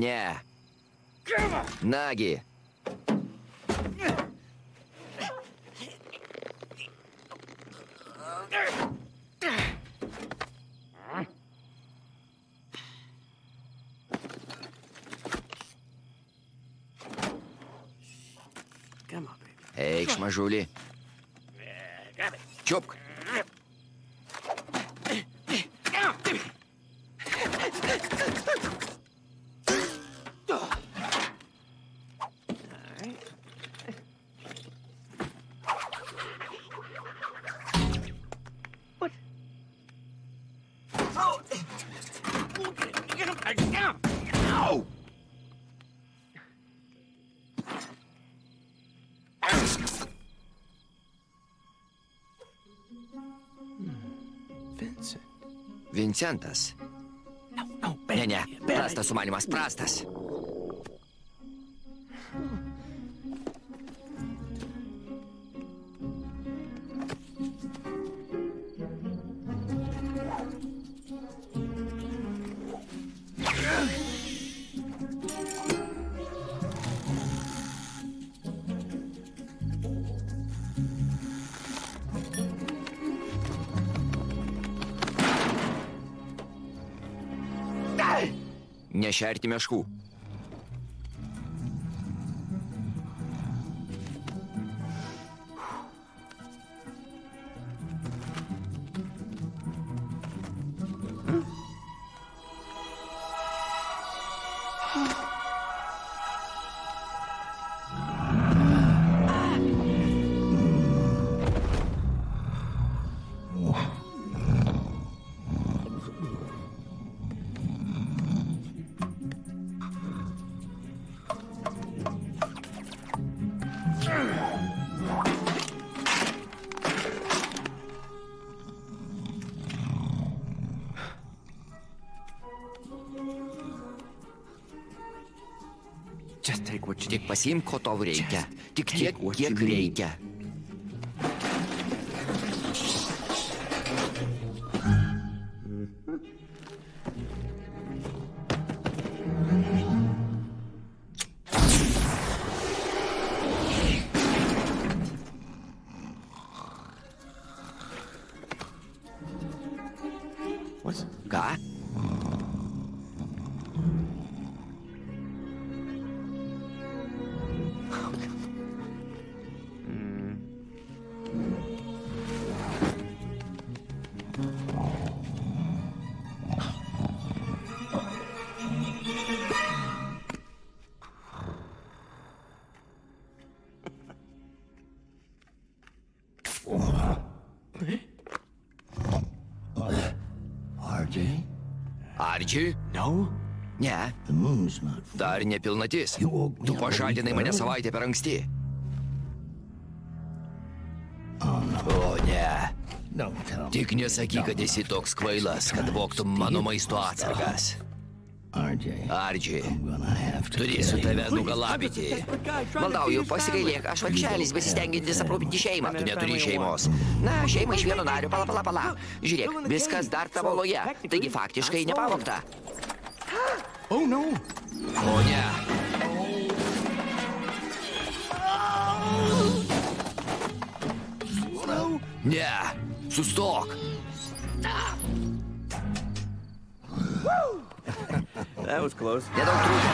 ne. Nagi. Eikš, mažulį. Čiupk. Vincentas. Ne, ne, prastas sumanimas, prastas. Nešerti meškų. Tik pasiimk, ko tau reikia. Tik tiek, kiek reikia. Dar nepilnatis. Tu pažadinai mane savaitę per anksti. O ne, tik nesakyk, kad esi toks kvailas, kad voktum mano maisto atsargas. RJ, Ardži, I'm gonna have to turėsiu tave nugalabyti. Maldauju, pasigailėk, aš vargšelis besistengintis aprūpinti šeimą, tu neturi šeimos. Na, šeima iš vieno nario, pala, pala, pala. Žiūrėk, viskas dar tavo loje, taigi faktiškai nepavokta. Oh no! O ne, ne, sustok. That was close. Nedaug trūko.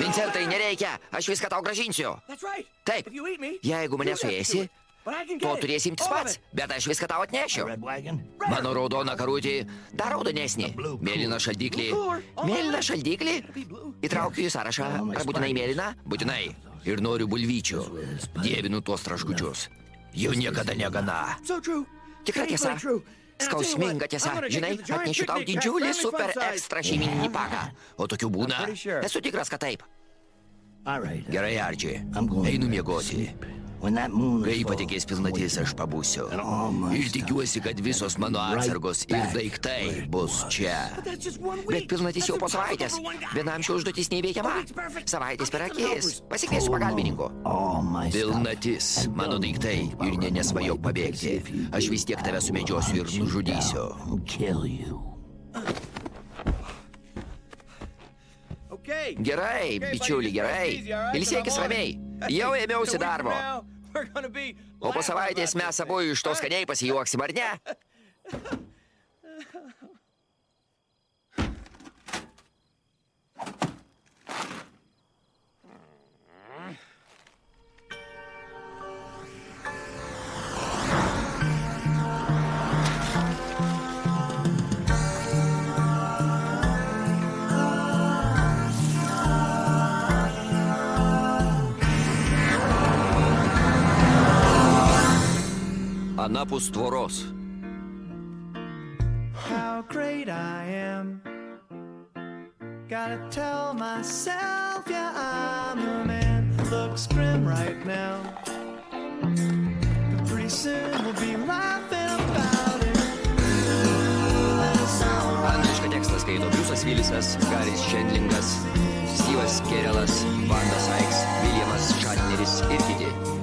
Vincentai, nereikia, aš viską tau gražinsiu. Taip, jeigu mane suėsi, to turėsi imtis pats, bet aš viską tau atnešiu. Mano raudona karutė dar raudonesnė. Mėlyna šaldiklį. Mėlyna šaldiklį? Įtraukiu į sąrašą. Ar būtinai mėlyna? Būtinai. Ir noriu bulvyčių. Dievinu tuos traškučius. Jų niekada negana. Tikra tiesa. Skausminga tiesa. Žinai, atnešiu tau didžiulį super ekstra šeimininį paką. O tokių būna. Esu tikras, kad taip. Gerai, going Einu miegoti. Sleep. When that moon Kai is full, patikės pilnatis, aš pabūsiu. Ir tikiuosi, kad visos mano atsargos ir daiktai bus čia. Bet pilnatis jau po savaitės. Vienam šio užduotis neįveikiama. Savaitės per akis. Pasikviesiu pagalbininku. Pilnatis, mano daiktai ir ne nesvajok pabėgti. Aš vis tiek tave sumedžiosiu ir nužudysiu. I'll kill you. Okay. Gerai, bičiuli, gerai. Ilsėkis ramiai. Jau ėmiausi darbo. O po savaitės mes abu iš to skaniai pasijuoksim, ar ne? Anapus tvoros. how great I am. Gotta tell myself, yeah, I'm the man. Looks grim right now. But pretty soon we'll be laughing about it. Anglišką tekstą skaito Briusas Vilisas, Garis Šendlingas, Styvas Kerelas, Vanda Saiks, Viljamas Šatneris ir kiti.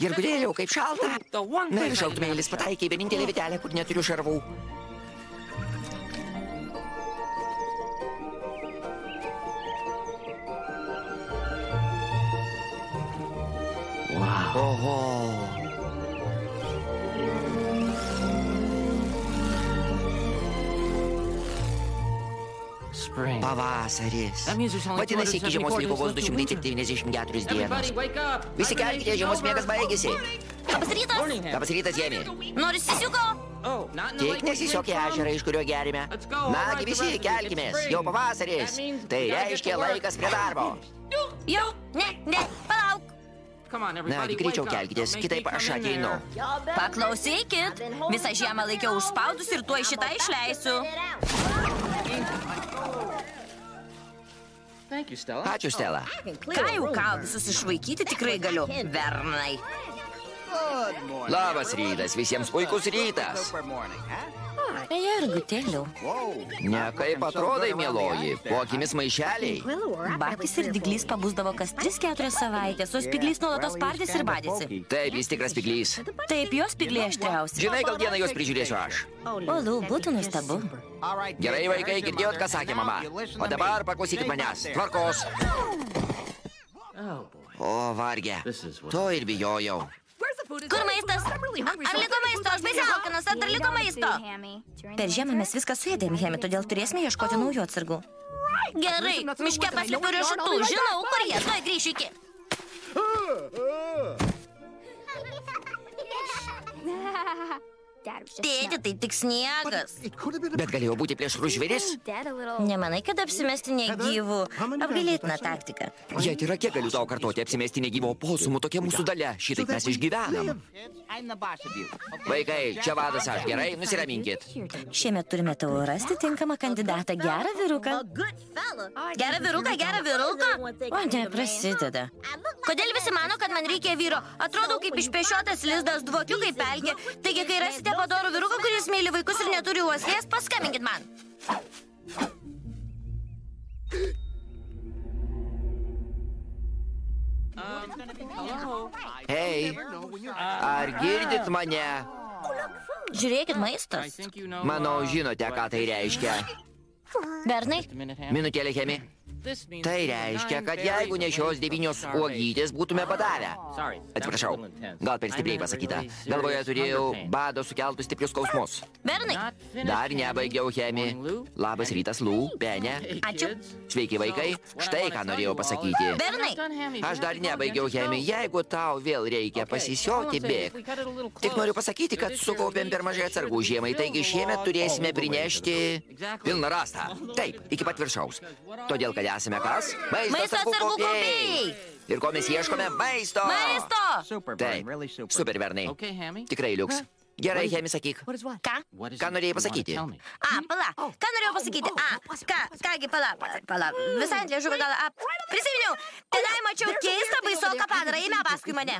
Gergudėliau, kaip šalta. Na ir šaltumėlis pataikė į vienintelę vietelę, kur neturiu šarvų. Oho. Pavasaris. Vadinasi, iki žiemos 274 liko vos days left till 294 dienos. Visi kelkite, žiemos miegas baigėsi. Labas rytas! Labas rytas, Jėmi. Nori sisiuko? Tik nesisiok į ežerą, iš kurio gerime. Nagi visi, kelkimės, jau pavasaris. Tai reiškia laikas prie darbo. Jau? Ne, ne, palauk. Na, greičiau kelkitės, kitaip aš ateinu. Paklausykit, visą žiemą laikiau užspaudus ir tuoj šitą išleisiu. Ačiū, Stela. Ką jau ką visus išvaikyti tikrai galiu, Vernai. Labas rytas, visiems puikus rytas. Jergutėliau. Ne kaip atrodai, mieloji, po akimis maišeliai. Bakis ir diglys pabūsdavo kas 3-4 savaitės, o spiglys nuolatos pardės ir badėsi. Taip, jis tikras piglys. Taip, jos spigliai aštriausi. Žinai, gal dieną juos prižiūrėsiu aš. Olu, būtų nuostabu. Gerai, vaikai, girdėjot, ką sakė mama. O dabar paklausykit manęs. Tvarkos. Oh, boy. O, vargė. This is what- To ir bijojau. Kur maistas? Ar liko maisto? Aš baisiai alkanas, ar dar liko maisto? Per žiemą mes viską suėdėm, Hemi, todėl turėsime ieškoti naujų atsargų. Gerai, miške paslėpiu riešutų, žinau, kur jie, tuoj grįšiu iki. Tėti, tai tik sniegas. Bet galėjo būti plėšrų žvėris. Nemanai, kad apsimesti negyvų? Apgailėtina taktika. Jei yra, kiek galiu tau kartoti apsimesti negyvo posumų, tokia mūsų dalia. Šitaip mes išgyvenam. Vaikai, čia vadas aš. Gerai, nusiraminkit. Šiemet turime tau rasti tinkamą kandidatą. Gerą vyruką. Gerą vyruką, gerą vyruką. O ne, prasideda. Kodėl visi mano, kad man reikia vyro? Atrodo, kaip išpešiotas lizdas dvokiu kaip pelkė. Taigi, kai rasite padorų vyruką, kuris myli vaikus ir neturi uoslės, paskambinkit man. Hei, ar girdit mane? Žiūrėkit, maistas. Manau, žinote, ką tai reiškia. Bernai. Minutėlė, Hemi. Tai reiškia, kad jeigu ne šios devynios uogytės būtume badavę. Atsiprašau, gal per stipriai pasakyta. Galvoje turėjau bado sukeltus stiprius skausmus. Bernai, Dar nebaigiau chemiją. Labas rytas, Lū, Benė. Ačiū. Sveiki, vaikai. Štai ką norėjau pasakyti. Bernai, Aš dar nebaigiau chemiją. Jeigu tau vėl reikia pasisioti, bėg. Tik noriu pasakyti, kad sukaupėm per mažai atsargų žiemai, taigi šiemet turėsime prinešti pilną rastą. Taip, iki pat viršaus. Todėl, kad esame kas? Maisto atsargų kaupėjai. Ir ko mes ieškome? Maisto. maisto. Super, Taip, super. Hammy. Tikrai liuks. Gerai, Hemi, sakyk. Ką? Ką norėjai pasakyti? A, pala. Ką norėjau pasakyti? A, ką, kągi, pala, pala. Visai ant liežuvio gal. A, prisiminiau, tenai mačiau keistą baisoką padarą, eime paskui mane.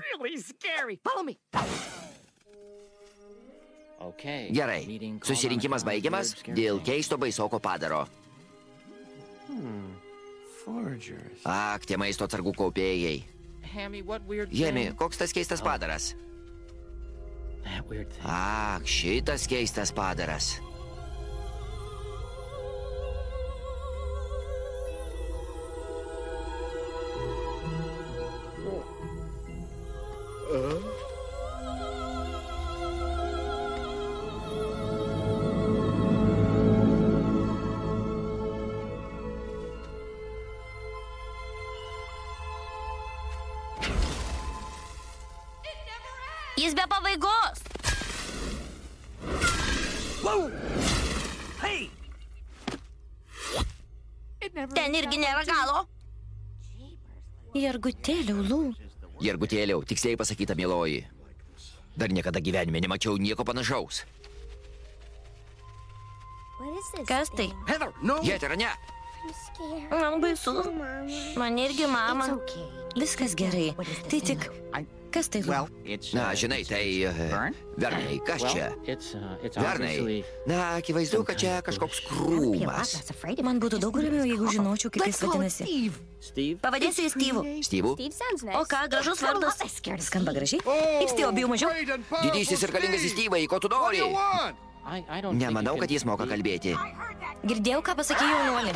Okay. Gerai. Susirinkimas baigiamas dėl keisto baisoko padaro. Forgers. Ak, tie maisto atsargų kaupėjai. Thing? koks tas keistas padaras? Weird thing. Ak, šitas keistas padaras. Jis Ten irgi nėra galo. Jergutėliau, lū. Jergutėliau, tiksliai pasakyta, mėloji. Dar niekada gyvenime nemačiau nieko panašaus. Kas tai? Heather, no! Jėtera, ne. Man baisu. Man irgi mama. Viskas gerai. Tai tik. Kas tai? Well, it's. Na, uh, žinai, it's- tai... Vern? Vernai, kas well, čia? It's, uh, Vernai. Na, akivaizdu, kad čia kažkoks krūmas. Man būtų daug ramiau, jeigu žinočiau, kaip jis vadinasi. Steve? Pavadinsiu jį Styvu. Styvų? O ką, gražus vardas. Skamba gražiai. Kaip Styvo, bijau mažiau. Didysis ir galingas Styvai, ko tu nori? I, I don't Nemanau, kad jis moka kalbėti. Girdėjau, ką pasakė jaunuolį.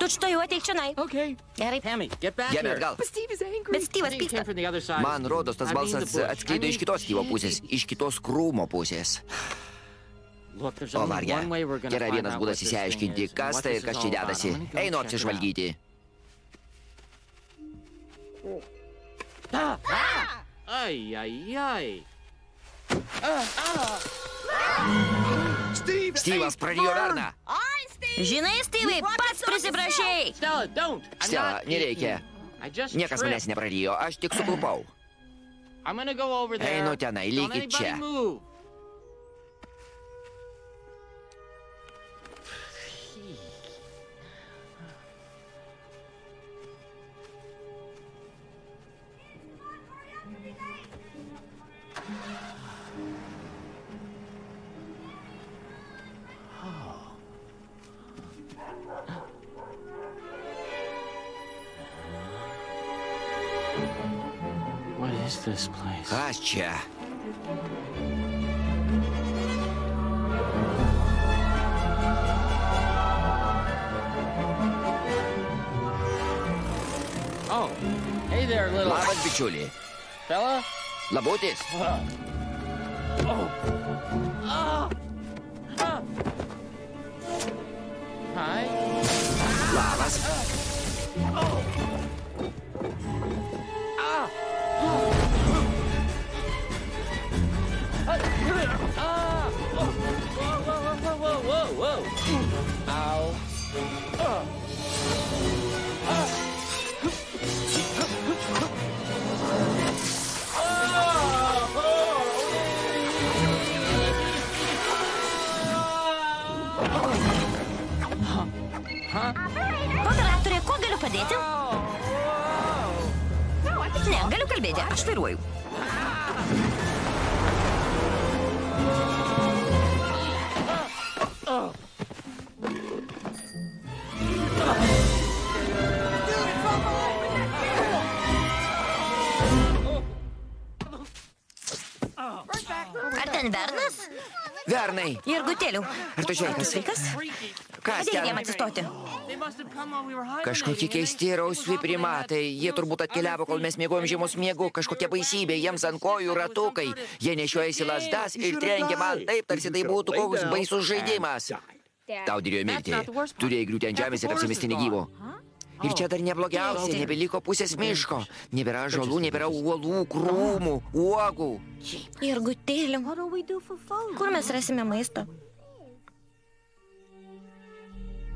Tu čia jau ateik čia. Okay. Gerai. Here. atgal. Bet it pyksta. came from the other side. Man rodos, tas balsas atskleido I iš mean- kitos Styvo pusės, iš kitos krūmo pusės. O varge, yra vienas būdas įsiaiškinti, kas tai ir kas čia dedasi. Einu apsižvalgyti. Ai, ai, ai. Styvas prarijo Verną. Žinai, Styvai, pats prisiprašai. Stella, don't. I'm Stella, not- nereikia. I just Niekas manęs tripped. neprarijo, aš tik suklupau. I'm gonna go over there. Einu tenai, Don't likit anybody čia. Is this place? Kas čia? Oh, hey there, little Labas, bičiuli. fella. Labutis. Hi. Labas. Whoa, Operatorė, kuo galiu padėti? Ne, galiu kalbėti, aš vairuoju. Ar ten Bernas? Vernai, Jurgutėliau. ar tu sveikas? Sveikas? Kas ten? atsistoti. Kažkokie keisti rausvi primatai. Jie turbūt atkeliavo, kol mes mėgojom žiemos miegu. Kažkokia baisybė. Jiems ant kojų ratukai. Jie nešiojasi lasdas ir trenkia man taip, tarsi tai būtų koks baisus žaidimas. Tau dėrėjo mirti. Turėjai griūti ant žemės ir apsimesti negyvo. Ir čia dar neblogiausia, nebeliko pusės miško. Nebėra žolų, nebėra uolų, krūmų, uogų. Irgutėliu. Kur mes rasime maisto?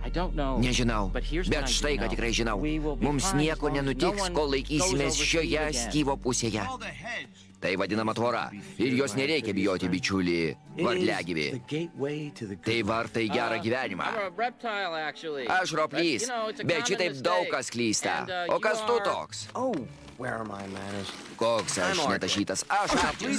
I don't know. Nežinau, But here's what bet štai ką tikrai žinau. We will be Mums nieko nenutiks, kol laikysimės šioje styvo pusėje. Tai vadinama tvora. Ir jos nereikia bijoti, bičiuli, varliagyvi. Tai vartai gerą gyvenimą. Reptile, actually. Aš roplys, you know, it's a bet šitaip daug kas klysta. And, uh, O kas tu toks? Where am I, man? Koks aš netašytas. Aš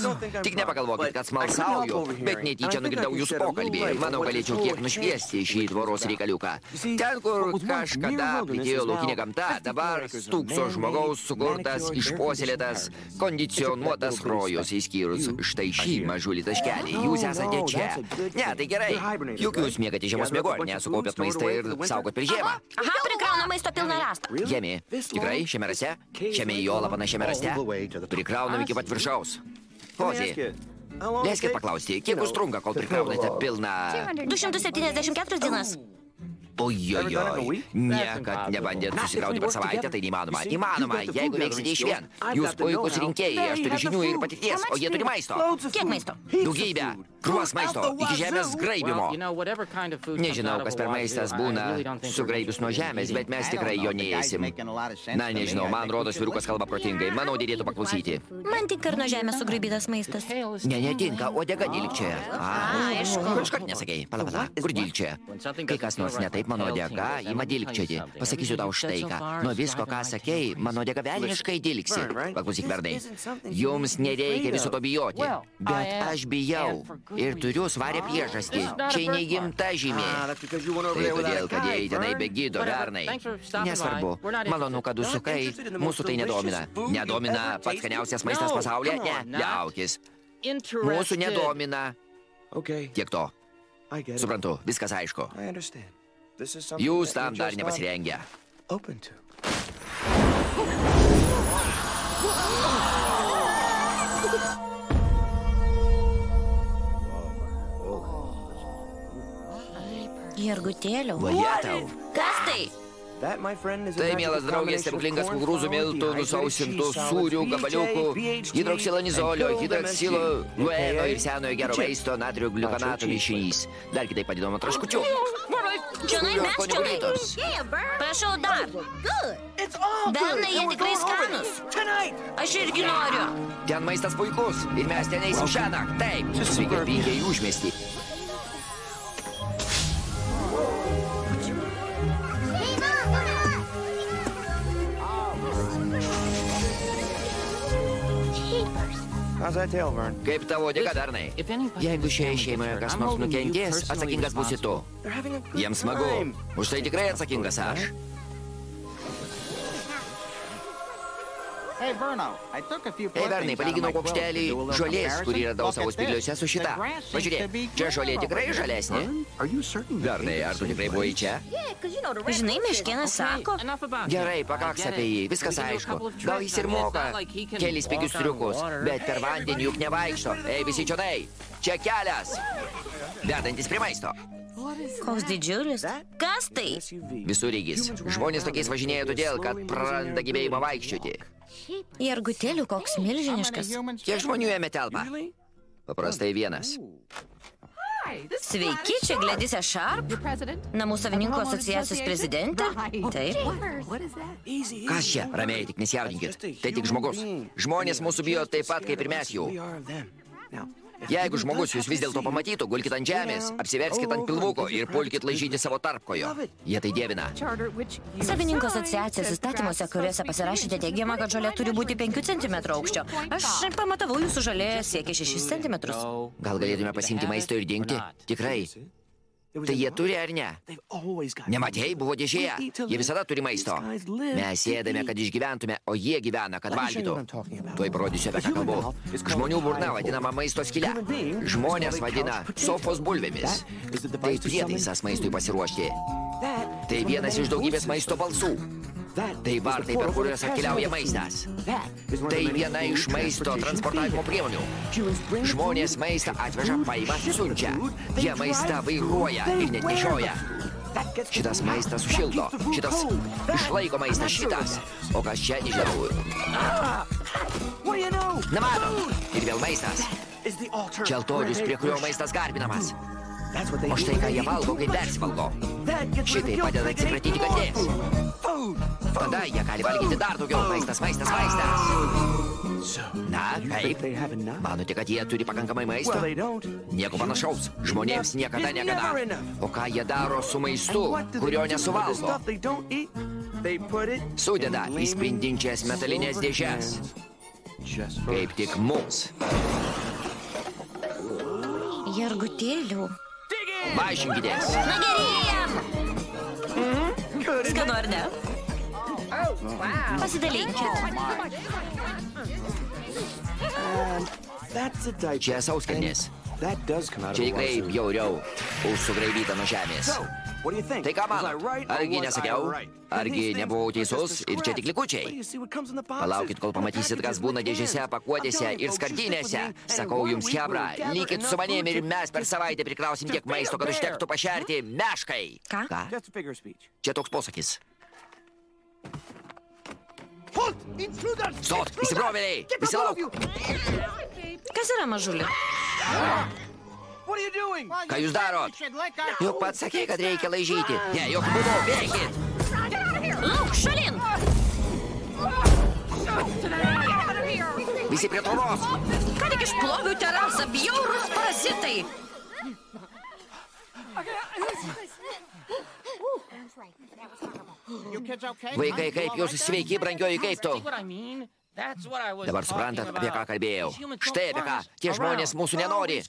don't think I'm Tik nepagalvokit, kad smalsauju, bet netyčia nugirdau jūsų pokalbį. Manau, galėčiau kiek nušviesti šį tvoros reikaliuką. Ten, kur kažkada plytėjo laukinė gamta, dabar stūkso žmogaus sukurtas, išpuoselėtas, kondicionuotas rojus, išskyrus štai šį mažulį taškelį. Jūs esate čia. Ne, tai gerai. Juk jūs miegate žiemos miego, ar nesukaupėt maistą ir saugot per žiemą. Aha, prikrauna maisto pilną rastą. Jemi, tikrai šiame rase? Šiame olą panašiame raste? Prikraunam iki pat viršaus. Pozi, leiskit paklausti, kiek užtrunka, kol prikraunate pilną... 274 dienas. Ojojoj, niekad nebandėt susikrauti per savaitę, tai neįmanoma. Įmanoma, jeigu veiksite iš vien. Jūs puikus rinkėjai, aš turiu žinių ir patirties, o jie turi maisto. Kiek maisto? Daugybę. Krūvas maisto, iki žemės graibimo. Well, you know, whatever kind of food comes Nežinau, kas per maistas būna sugraibius nuo žemės, bet mes tikrai jo neėsim. Na, nežinau, man rodos, vyrukas kalba protingai. Manau, dėlėtų paklausyti. Man tinka ir nuo žemės sugraibytas maistas. Ne, netinka, odega dilgčioje. A, aišku. Iškart nesakei, pala, pala, kur dilgčioje? Kai kas nors ne taip, mano odega ima dilgčioti. Pasakysiu tau štai ką. Nuo visko, ką sakei, mano odega velniškai dilgsi. Paklausyk, vernai. Jums nereikia viso to bijoti. Bet aš bijau. Ir turiu svarę priežastį. Čia neįgimta žymė. Tai todėl, kad jie tenai be gydo, bernai. Nesvarbu. Malonu, kad užsukai. Mūsų tai nedomina. Nedomina pats skaniausias maistas pasaulyje? Ne, liaukis. Mūsų nedomina. Okay, Tiek to. Suprantu, viskas aišku. I understand. This is something Jūs that tam we're dar just not nepasirengę. Open to. Jirgutėliau. Vaje tau. Kas tai? That, my friend, is a Tai, magical mielas draugės, combination of stebuklingas corn kukurūzų flour, miltų, dehydrated nusausintų cheese sūrių, solids, gabaliukų, BHA, BHT, hidroksilanizolio, and filled hidroksilo, MSG, gueno aka ir senojo gero chip. vaisto natrio gliukanato mišinys. Dar kitaip vadinama traškučiu. Čionai mes čionai. Prašau dar. Bernai, jie tikrai skanus. Aš irgi noriu. Ten maistas puikus ir mes ten eisim šią naktį. Taip, sveiki atvykę į Kaip tavo dėka, Bernai? If anybody Jeigu in the šioje family šeimoje gets hurt, kas I'm nors holding you nukentės, personally atsakingas būsi tu. responsible. They're having a good Jiems smagu. time. Už tai tikrai atsakingas aš. Ei, Bernai, palyginau little žolės, kurį radau savo spygliuose su šita. Pažiūrėk, čia žolė tikrai žalesnė. Bernai, they ar tu tikrai buvai čia? Žinai, meškėnas sako. Gerai, pakaks apie jį, viskas aišku. Gal jis ir moka kelis pigius triukus, bet per vandenį juk nevaikšto. Ei, visi čionai, čia kelias. Vedantis prie maisto. Koks didžiulis. Kas tai? SUV? Visurygis. Žmonės tokiais važinėja todėl, kad praranda gyvėjimą vaikščioti. Jirgutėlių koks milžiniškas. Kiek žmonių jame telpa? Paprastai vienas. Sveiki, čia Gledisė Šarp, namų savininkų asociacijos prezidentė. Taip. Kas čia? Ramiai, tik nesijaudinkit. Tai tik žmogus. Žmonės mūsų bijo taip pat kaip ir mes jų. Jeigu žmogus jūs vis dėlto pamatytų, gulkit ant žemės, apsiverskit ant pilvuko ir pulkit laižyti savo tarpkojo. Jie tai dievina. Savininkų asociacijos įstatymuose, kuriuose pasirašėte teigiamą, kad žolė turi būti 5 cm aukščio. Aš pamatavau jūsų žolė siekia 6 cm. Gal galėtume pasimti maisto ir dingti? Tikrai. Tai jie turi ar ne? Nematėjai, buvo dėžėje. Jie visada turi maisto. Mes ėdame, kad išgyventume, o jie gyvena, kad valgytų. Tuoj parodysiu, apie ką kalbu. Žmonių burna vadinama maisto is Žmonės vadina sofos bulvėmis. Tai prietaisas maistui pasiruošti. Tai vienas iš daugybės maisto balsų. Tai vartai, per kuriuos atkeliauja maistas. Tai viena iš maisto transportavimo priemonių. Žmonės maistą atveža, paima, siunčia. Jie maistą vairuoja ir net nešioja. Šitas maistas sušildo, šitas išlaiko maistą šitas. O kas čia nežinau. Know? Nemato. Ir vėl maistas. Šeltorius, where prie kurio maistas garbinamas. O štai ką jie valgo, kai persivalgo. Šitai padeda they can eat atsikratyti. Food. Tada jie gali valgyti dar daugiau. Maistas, maistas, maistas. So, Na, kaip? Manote, kad jie turi pakankamai maisto? Nieko panašaus. Žmonėms niekada enough. O ką jie daro su maistu, kurio nesuvalgo? Sudeda į spindinčias metalinės dėžes. Kaip tik mums. Jergutėlių. Vaišinkitės. Na gerėjam! Skanu ar ne? Pasidalinkit. That's a diaper. Čia sauskelnės. That does come out of Čia tikrai bjauriau už sugraibytą nuo žemės. So, what do you think? Tai ką Was I manot? right or Argi nesakiau? Argi nebuvau teisus ir čia tik likučiai? Palaukit, kol pamatysit, kas būna dėžėse, pakuotėse ir skardinėse. Sakau jums, Hebra, likit su enough manim food ir mes per savaitę prikrausim tiek maisto, kad užtektų pašerti meškai. Ką? Ką? Čia toks posakis. Stot, įsibrovėliai, visi lauk. Kas yra mažulė? Ką jūs darot? Juk pats sakė, kad reikia laižyti. Ne, jokių būdų, bėkit. Lauk, šalin! Visi prie tvoros. Ką tik išploviau terasą, bjaurus parazitai! Vaikai, kaip jūs sveiki, brangioji, kaip tu? Dabar suprantat, apie ką kalbėjau. Štai apie ką. Tie žmonės mūsų nenori.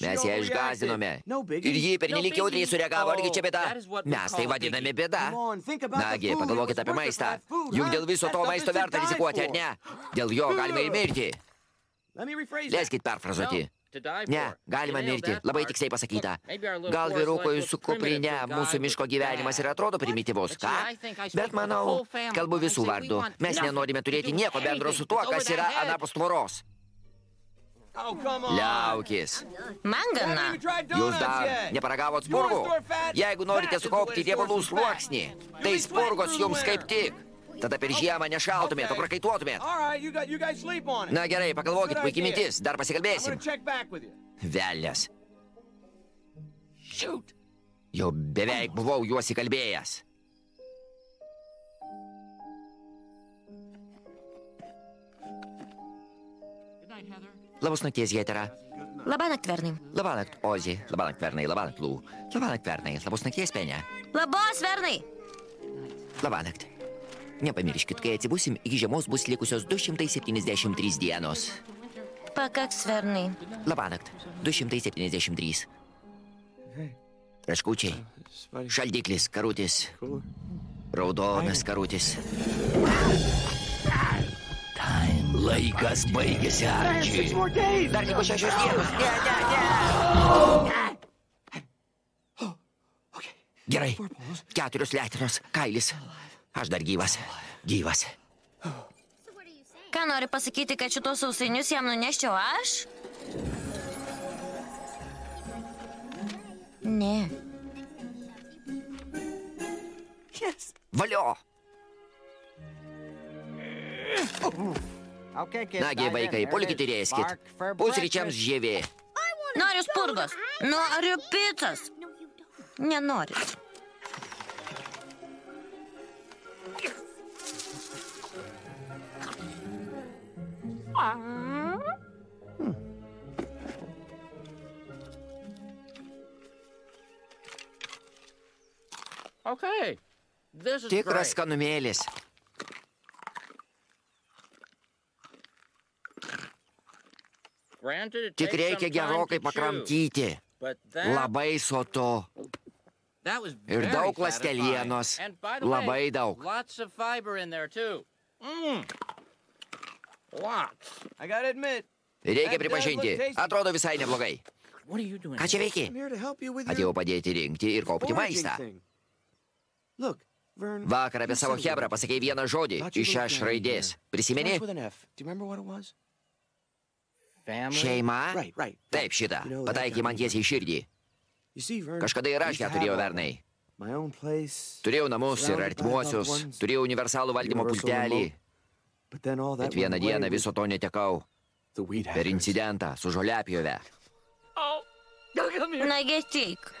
Mes ją išgazdinome. Ir ji pernelyg jautriai sureagavo, argi čia bėda? Mes tai vadiname bėda. Nagi, pagalvokit apie maistą. Juk dėl viso to maisto verta rizikuoti, ar ne? Dėl jo galima ir mirti. Leiskit perfrazuoti. Ne, galima mirti. Labai tiksliai pasakyta. Gal vyrukui su kuprinė mūsų miško a gyvenimas ir atrodo primityvus, ką? Bet manau, kalbu visų vardu. Mes nenorime turėti nieko bendro su tuo, kas yra anapus tvoros. Liaukis. Man gana. Jūs dar neparagavot spurgų? Jeigu norite sukaupti riebalų sluoksnį, tai spurgos jums kaip tik. Tada per žiemą nešaltumėt, o prakaituotumėt. Na gerai, pagalvokit, puikiai mintis, dar pasikalbėsim. Velnes. Jau beveik buvau juos įkalbėjęs. Labas nakties, Jetera. Labanakt, Vernai. Labanakt, Ozi. Labanakt, Vernai. Labanakt, Lū. Labanakt, Vernai. Labas nakties, Penė. Labos, Vernai! Labanakt. Nepamirškit, kai atsibusim, iki žiemos bus likusios 273 dienos. Pakaks, Vernai. Labanakt. 273. Raškučiai. Spidey Šaldiklis, karutis. Raudonas karutis. Laikas baigėsi, Arčiai. Dar liko šešios dienos. Ne, ne, ne. Gerai. Keturios letinos, kailis. Aš dar gyvas. Gyvas. Ką nori pasakyti, kad šitos sausainius jam nuneščiau aš? Ne. Valio. Okay, kids. Nagi, vaikai, pulikit ir ėskit. Pusryčiams žievė. Noriu spurgos. Noriu picos. Nenori. Okay. Tikras skanumėlis. Tik reikia gerokai pakramtyti. Labai was Ir daug the Labai daug. Lots Reikia pripažinti, atrodo visai neblogai. What are you doing? Ką čia veiki? I'm here to help you with Atėjau your padėti rinkti ir kaupti maistą. Vakar apie you savo hebrą pasakėjai vieną žodį iš aš raidės. here. Prisimeni? Šeima? Right, right. Taip, šitą. Kind man tiesiai širdį. Kažkada ir aš ją turėjau, Vernai. Turėjau namus ir artimuosius, turėjau universalų valdymo pultelį, bet vieną went away dieną viso to netekau per incidentą su žoliapjove. Oh, come here. Na, geteik.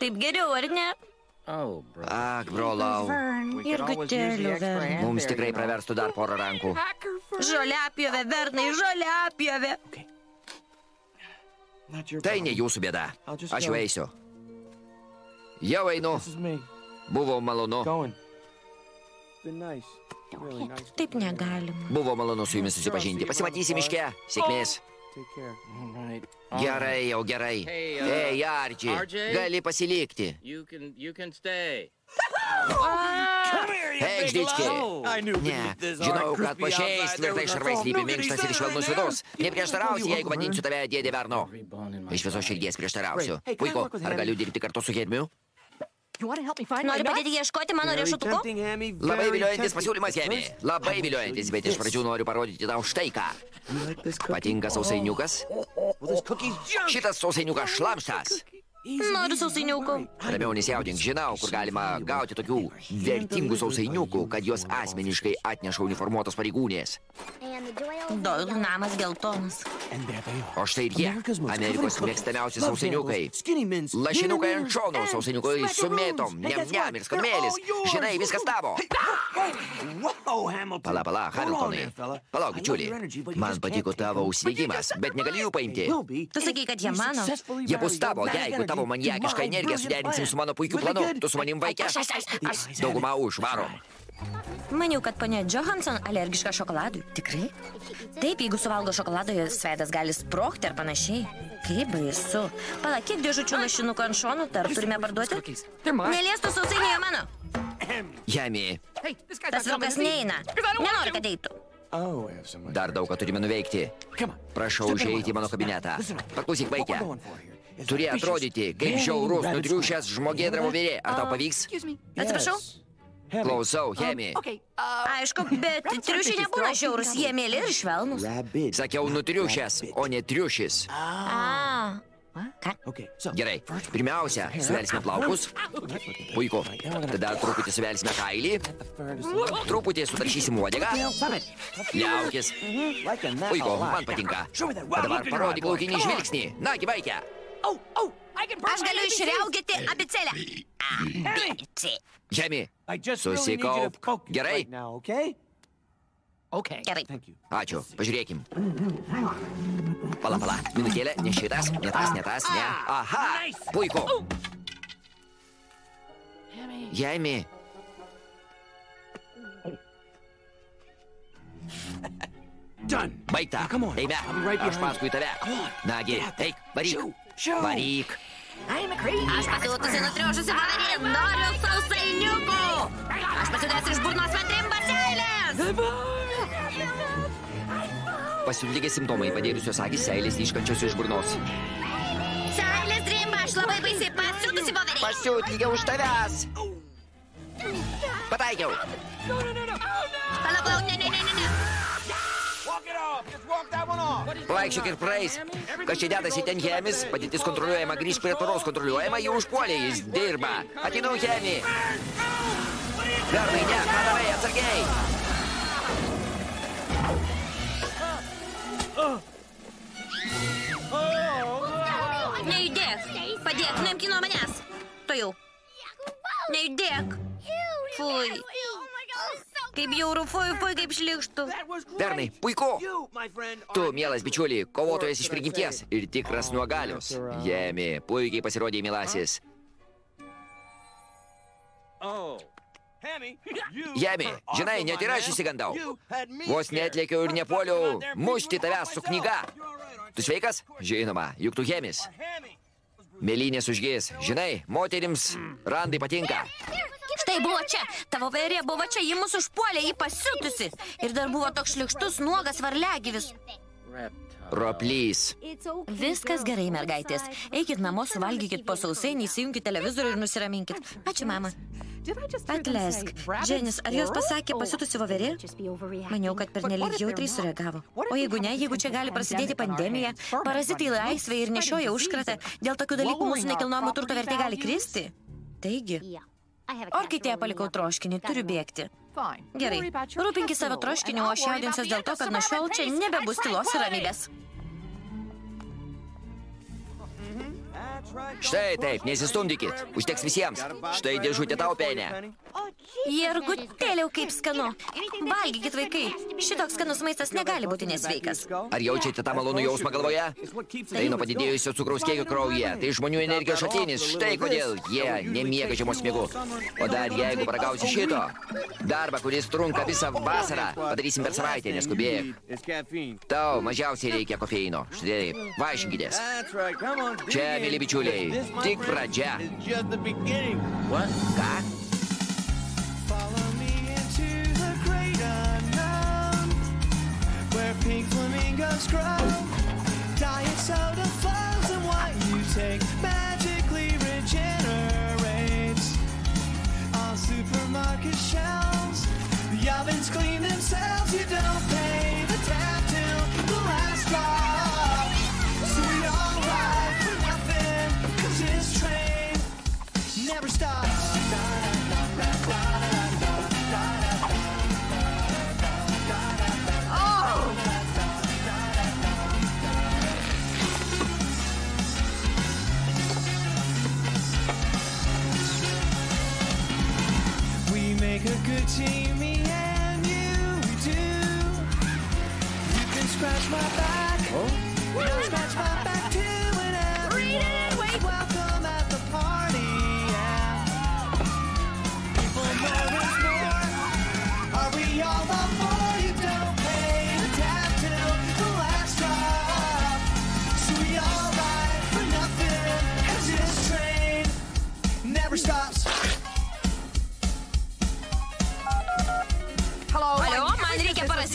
Taip geriau, ar ne? Oh, bro. Ak, brolau, We could Ir always use the gutelių, extra Vern. hand mums tikrai praverstų dar porą rankų. Žoliapjovė, Vernai, your Tai ne jūsų bėda. Aš jau eisiu. Jau einu. Buvo malonu. Nice. Taip negalima. Buvo malonu su jumis susipažinti. Pasimatysim miške. Sėkmės. Take care. All right. all right. Gerai, jau gerai. Hey, uh, Ei, Arči, gali pasilikti. You can you can stay. Eikš, dički. I knew Ne, žinau, kad po šiais tvirtais šarvais lypi minkštas ir švelnus vidus. Neprieštarausi, jeigu vadinsiu tave dėdė Verno. Iš viso širdies prieštarausiu. Puiku, ar galiu dirbti kartu su Hedmiu? Nori padėti ieškoti mano riešutuko? Labai viliojantis pasiūlymas, Hemi. Labai viliojantis, bet you iš pradžių noriu parodyti tau štai ką. Patinka sausainiukas? Šitas sausainiukas šlamštas. Noriu sausainiukų. Ramiau nesijaudink, žinau, kur galima gauti tokių vertingų sausainiukų, kad juos asmeniškai atneša uniformuotos pareigūnės. Doilų namas geltonas. O štai ir jie, Amerikos mėgstamiausi sausainiukai. Lašinukai ant šonų, sausainiukai su mėtom, And niam guess niam what? ir skarmėlis. Žinai, viskas tavo. Pala, pala, Hamiltonai. Palauk, you Man patiko tavo užsidėgymas, bet negali jų paimti. Tu sakei, if kad jie mano. Jie bus tavo, jeigu tavo to maniakišką energiją suderinsim su mano puikiu planu. Tu su manim vaikė. Dauguma už, varom. Maniau, kad ponia Johansson alergiška šokoladui. Tikrai? Taip, jeigu suvalgo šokolado, jos veidas gali sprokti ar panašiai. Kaip baisu. Pala, kiek dėžučių lašinukų ant šonų dar turime parduoti? Neliestų sausainėjo mano. Guy's Tas vilkas neina. Nenori, to. kad eitų. Dar daug ką turime nuveikti. Prašau užeiti į mano kabinetą. Paklausyk, vaikė. Turi a atrodyti kaip žiaurus, nutriušęs žmogėdravo vyrė. Ar tau pavyks? Excuse me. Atsiprašau? Klausau, Hemi. Okay, uh, Aišku, bet triušiai nebūna žiaurus, jie mėly ir švelnus. Sakiau nutriušęs, o ne triušis. A, Okay, so Gerai, pirmiausia, suvelsime plaukus. Puiku. Tada truputį suvelsime kailį. Truputį sutaršysim uodegą. Liaukis. A nut. Puiku, a man patinka. O dabar parodyk laukinį žvilgsnį. Nagi, vaikė. Oh, oh, I can. aš galiu išriaugėti abicelę. Abicė. Žemė. I just really need you to Susikaup. focus Gerai? Gerai. Thank you. Ačiū, pažiūrėkim. Pala, pala, minutėlė, ne šitas, ne tas, ne tas, ne. Aha, puiku. Done. baigta. Come on. Eime, aš paskui tave. Come on. Nagi, eik, varyk. Varyk. I'm a crazy. Aš pasiūtusi nutriušusi padarė, noriu sausainiukų. Aš pasiūdęs iš burnos vandrimba seilės. Pasiūlygė simptomai, padėrusios akis seilės iškančios iš burnos. Seilės drimba, aš labai baisiai pasiūtusi voverė. Pasiūlygė už tavęs. Pataikiau. Palauk, ne, ne, ne, ne, Vaikščiok ir praeis. Kas čia dedasi ten chemis? Padėtis kontroliuojama, grįž prie tvoros kontroliuojama, jau užpuolė, jis dirba. Atinu chemį. Bernai, ne, ką darai, atsargiai. Nejudėk. Padėk, nuimk jį nuo manęs. Tu jau. Nejudėk. Fui. Kaip jauru, fui, fui, kaip šlikštų. Bernai, puiku. Tu, mielas bičiuli, kovotojas iš prigimties ir tikras nuogalius. Jemi, puikiai pasirodė, mielasis. Jemi, žinai, net ir aš me Vos netlėkiau ir nepuoliau mušti tavęs su knyga. Tu sveikas? Žinoma, juk tu chemis. Mėlynės užgės. Žinai, moterims randai patinka. Štai buvo čia, tavo vairė buvo čia, ji mus užpuolė, ji pasiutusi. Ir dar buvo toks šlikštus, nuogas varliagyvis. Roplys. Viskas gerai, mergaitės. Eikit namo, suvalgykit po sausainį, įsijunkit televizorių ir nusiraminkit. Ačiū, mama. Atleisk. Dženis, ar jos pasakė pasiutusi voverė? Maniau, kad pernelyg jautriai sureagavo. O jeigu ne, jeigu čia gali prasidėti pandemija, parazitai laisvai ir nešioja užkratą, dėl tokių dalykų mūsų nekilnojamo turto vertė gali kristi. Taigi, orkaitėje palikau troškinį, turiu bėgti. Gerai, rūpinkis savo troškiniu, o aš jaudinsiuos dėl to, kad nuo šiol čia nebebus tylos ir ramybės. Štai taip, nesistumdykit. Užteks visiems. Štai dėžutė tau penė. Jergutėliau kaip skanu. Valgykit, vaikai. Šitoks skanus maistas negali būti nesveikas. Ar jaučiate tą malonų jausmą galvoje? Tai nuo padidėjusio cukraus kiekio kraujyje. Tai žmonių energijos šaltinis. Štai kodėl jie nemiega žiemos miegu. O dar jeigu paragausi šito, darbą, kuris trunka visą vasarą, padarysim per savaitę, neskubėk. Tau mažiausiai reikia kofeino. Štai taip, on. Čia, drink Пичулей. Тик врача. Как? pink flamingos grow. Diet soda flows and what you take magically regenerates on supermarket shelves. The ovens clean themselves, you don't pay. Scratch my back, oh. and I'll scratch my back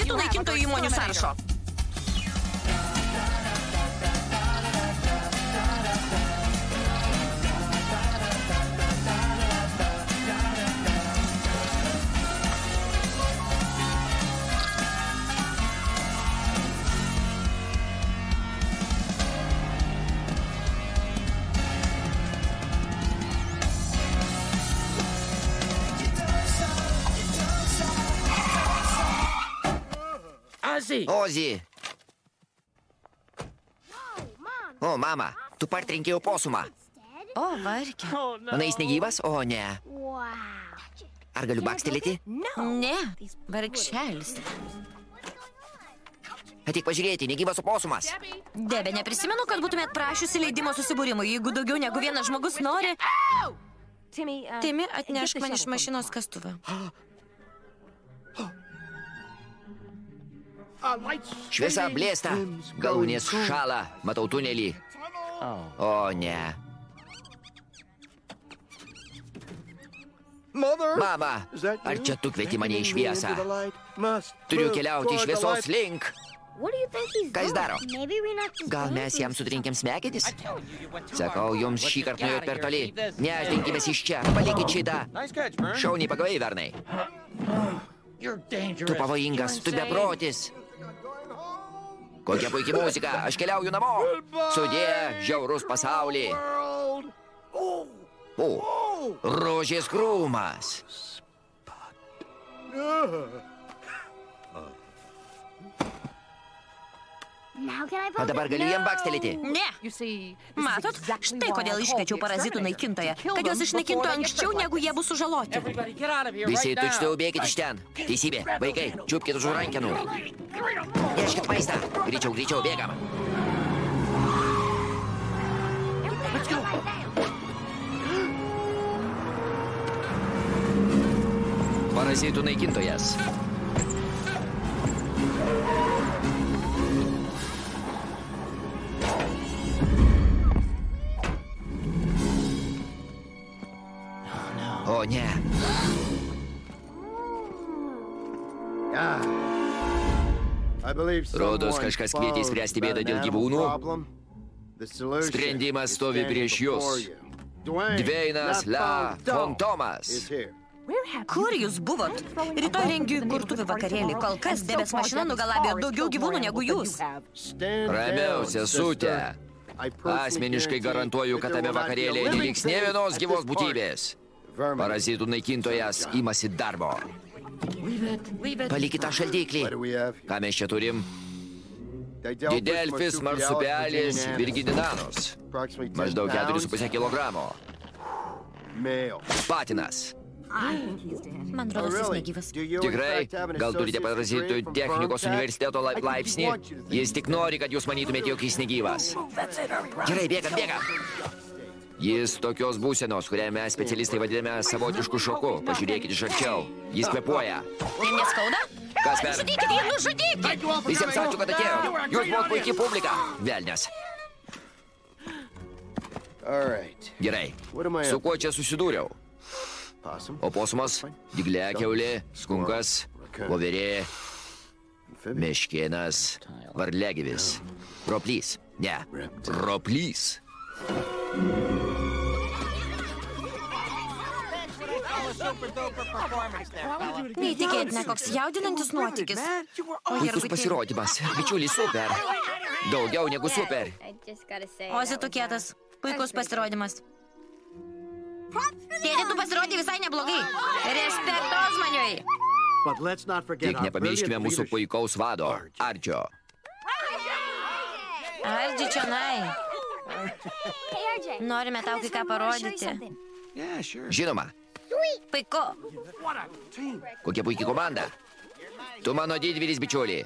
reikia parazitų naikintojų įmonių sąrašo. Ozzy! Ozi. O, mama, tu partrenkėjau posumą. O, varkė. Manai, jis negyvas? O, ne. Ar galiu bakstelėti? Ne, vargšelis. Ateik pažiūrėti, negyvas oposumas. Debe, neprisimenu, kad būtumėt prašiusi leidimo susibūrimui. Jeigu daugiau negu vienas žmogus nori, Timi, atnešk man iš mašinos kastuvą. Šviesa blėsta, galūnės šala, matau tunelį. O, ne. Mama, ar čia tu kvieti mane į šviesą? Turiu keliauti šviesos link. Ką jis daro? Gal mes jam sutrinkiam smegenis? Sakau, jums šį kartą nuėjot per toli. Nešdinkimės iš čia, palikit šitą. Nice catch, Vern. Šauniai pagavai, Vernai. You're dangerous. Tu pavojingas, You're tu beprotis. Kokia puikia muzika, aš keliauju namo. Sudė, žiaurus pasaulį. O, rožės krūmas. O dabar galiu jam bakstelėti. Ne. Matot, štai kodėl iškviečiau parazitų naikintoją. Kad juos išnaikintų anksčiau, negu jie bus sužaloti. Visi tučtuojau bėkit iš ten. Teisybė, vaikai, čiupkit už rankenų. Neškit maistą. Greičiau, greičiau, bėgam. Parazitų naikintojas. O ne. Rodos, kažkas kvietė spręsti bėdą dėl gyvūnų. Sprendimas stovi prieš jūs. Dveinas La Fantomas. Kur jūs buvot? Rytoj rengiu įkurtuvį vakarėlį. Kol kas debes mašina nugalabėjo daugiau gyvūnų negu jūs. Ramiau, sesutė. Asmeniškai garantuoju, kad tame vakarėlėje neliks ne vienos gyvos būtybės. Parazitų naikintojas imasi darbo. Palikite tą šaldiklį. Ką mes čia turim? Didelfis marsupelis virgidinanos. Maždaug 4,5 kg. Patinas. Man rodos, jis negyvas. Tikrai? Gal turite parazitų technikos universiteto lai- laipsnį? Jis tik nori, kad jūs manytumėte, jog jis negyvas. Gerai, bėgam, bėgam. Jis tokios būsenos, kurią mes specialistai vadiname savotišku šoku. Pažiūrėkite iš arčiau. Jis kvepuoja. Neskauda? Kas per? Žudykit jį, nužudykit! Visiems ačiū, kad atėjo. Jūs buvot puikiai publika. Velnes. Gerai. Su kuo čia susidūriau? Oposumas, diglė keulė, skunkas, voverė, meškėnas, varliagyvis, roplys. Ne, roplys. Neįtikėtina, koks jaudinantis nuotykis. O Puikus pasirodymas. Bičiuliai, super. Daugiau negu super. Ozi tu kietas. Puikus pasirodymas. Tėdė, tu pasirodė visai neblogai. Respektos maniui. Tik nepamirškime mūsų puikaus vado, Arčio. Ardži čionai. Norime tau kai ką parodyti. Žinoma, Puiku. kokia puikia komanda. Tu mano didvyris, bičiuli.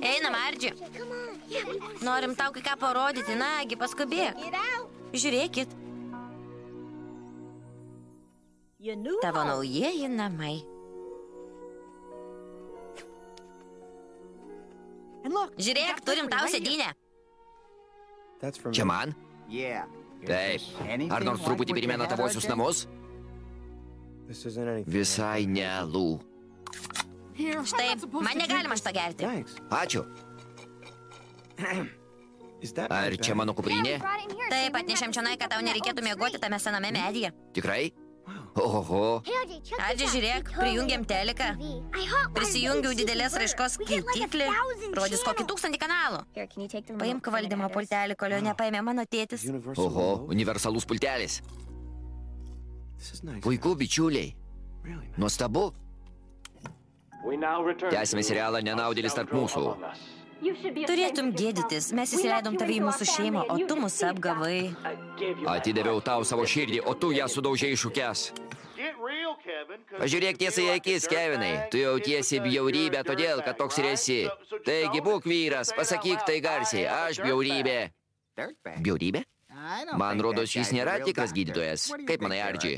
Einam, Ardži. Norim tau kai ką parodyti. Nagi, paskubėk. Žiūrėkit. Tavo naujieji namai. Žiūrėk, turim tau from Čia man? Taip. Ar nors truputį primena tavosius namus? This isn't anything. Visai ne, Lū. Štai, man negalima šito gerti. Thanks. Ačiū. Is that Ar čia mano kuprinė? Taip, atnešėm čionai, kad tau nereikėtų miegoti tame sename medyje. Tikrai? Oho. Ardži, žiūrėk, prijungiam teleką. Prisijungiau didelės raiškos skaitiklį. Rodys kokį tūkstantį kanalų. Paimk valdymo pultelį, kolio nepaėmė mano tėtis. Universal Oho, universalus pultelis. Puiku, bičiuliai. Nuostabu. Tęsime serialą Nenaudėlis tarp mūsų. Turėtum gėdytis, mes įsileidom tave į mūsų šeimą, o tu mus apgavai. Atidaviau tau savo širdį, o tu ją sudaužiai šukės. Pažiūrėk tiesai akis, Kevinai. Tu jautiesi bjaurybę todėl, kad toks ir esi. Taigi būk vyras, pasakyk tai garsiai. Aš bjaurybė. Bjaurybė? Man rodos, jis nėra tikras gydytojas. Kaip manai, Ardži?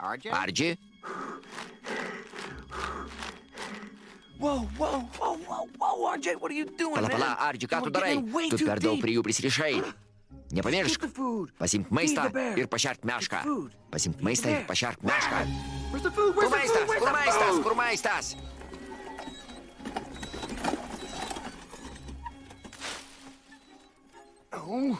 Ardži? Whoa, whoa, whoa, whoa, whoa, RJ, what are you doing, Pala, man? pala, Ardži, ką You tu were darai? getting way Tu too per daug deep. prie jų prisirišai. Nepamiršk. Get the food. Pasimk maistą Feed the bear. ir pašerk mešką. Get food. Pasimk Feed the maistą ir bear. pašerk mešką. Where's the food? Kur Where's the maistas? food? Where's Kur the maistas? food? Kur maistas? Oh.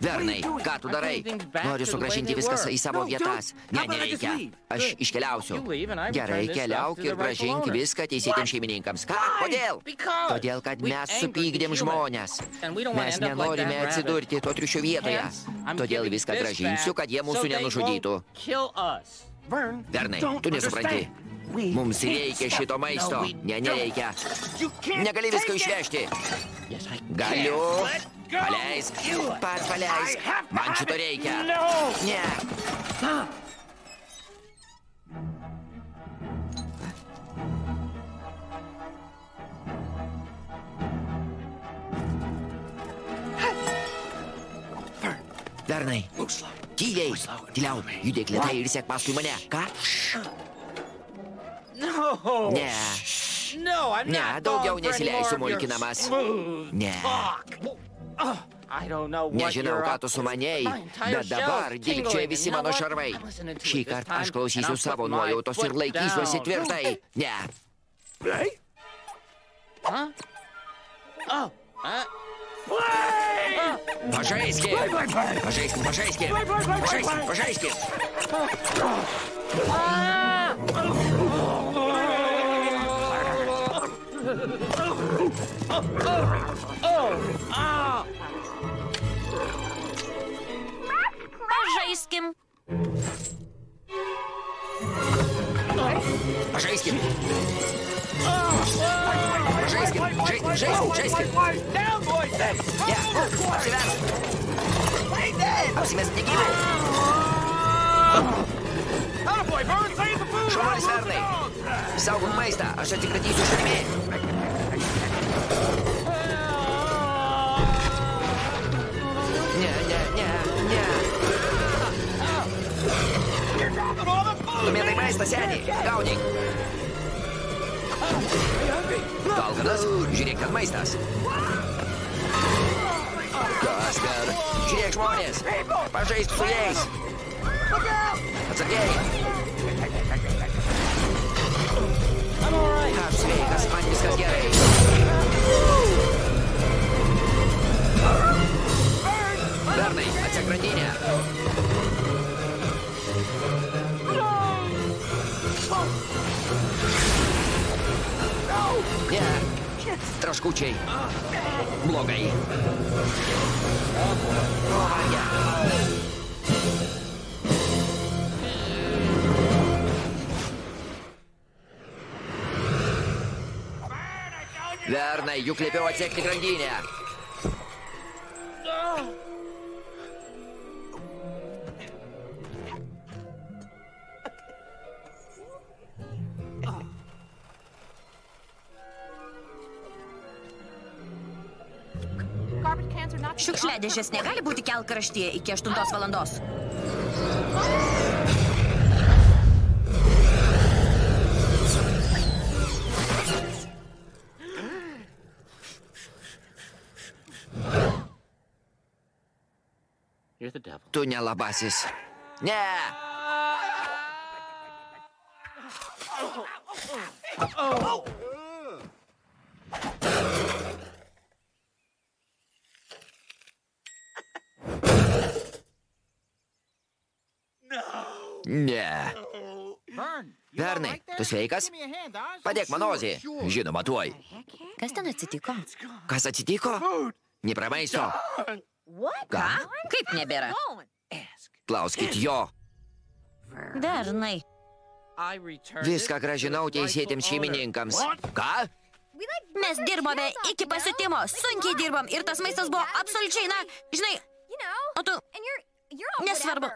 Vernai, ką tu darai? Noriu sugražinti viską į savo vietas. Ne, nereikia. Aš iškeliausiu. Gerai, keliauk ir gražink viską teisėtiems šeimininkams. Ką? Kodėl? Todėl, kad mes supykdėm žmonės. Mes nenorime atsidurti to triušio vietoje. Todėl viską gražinsiu, kad jie mūsų nenužudytų. Vern, Vernai, tu nesupranti. Mums reikia šito maisto. Ne, nereikia. Negali visko išvežti. Galiu. Paleisk. Pats paleisk. Man šito reikia. Ne. Vernai, tyliai. Tyliau. Judėk lietai ir sek paskui mane. Ką? Ne. Ne, daugiau nesileisiu mulkinamas. Ne. Нежina aukatų su maniai, bet dabar dilgčiojasi mano šarvai. Šį kartą aš klausysiu savo nuojautos ir laikysiuosi tvirtai. Ne. Pažaiski! Pažaiski, pažaiski! Pažaiski, pažaiski! Oh! Пожейским. Пожейским. Пожейским. Пожейским. Пожейским. Я. Овсемян. Овсемян, не гибай. Шумар Сверный. Саугун Мейста, а что текратись уже не имеет? Numėtai maistą, seniai. Gaudyk. Valganas, žiūrėk, ten maistas. Kasper, žiūrėk žmonės. Pažaisk su jais. Atsargiai. Aš sveikas, man viskas gerai. Bernai, atsikratynė. Ne. Traškučiai. Blogai. Pavargę. Vernai, juk Šiukšliadėžės negali būti kelkraštyje iki 8 valandos. Tu nelabasis. Ne. Ne. Vern, you Right there? tu sveikas? Padėk man ozį. Žinoma, tuoj. Kas ten atsitiko? Kas atsitiko? Nebėra maisto. Ką? Kaip nebėra? Klauskit jo. Bernai, Viską gražinau teisėtiems šeimininkams. Ką? mes dirbome iki pasiutimo, sunkiai dirbam ir tas maistas buvo absoliučiai, na, žinai, o tu nesvarbu.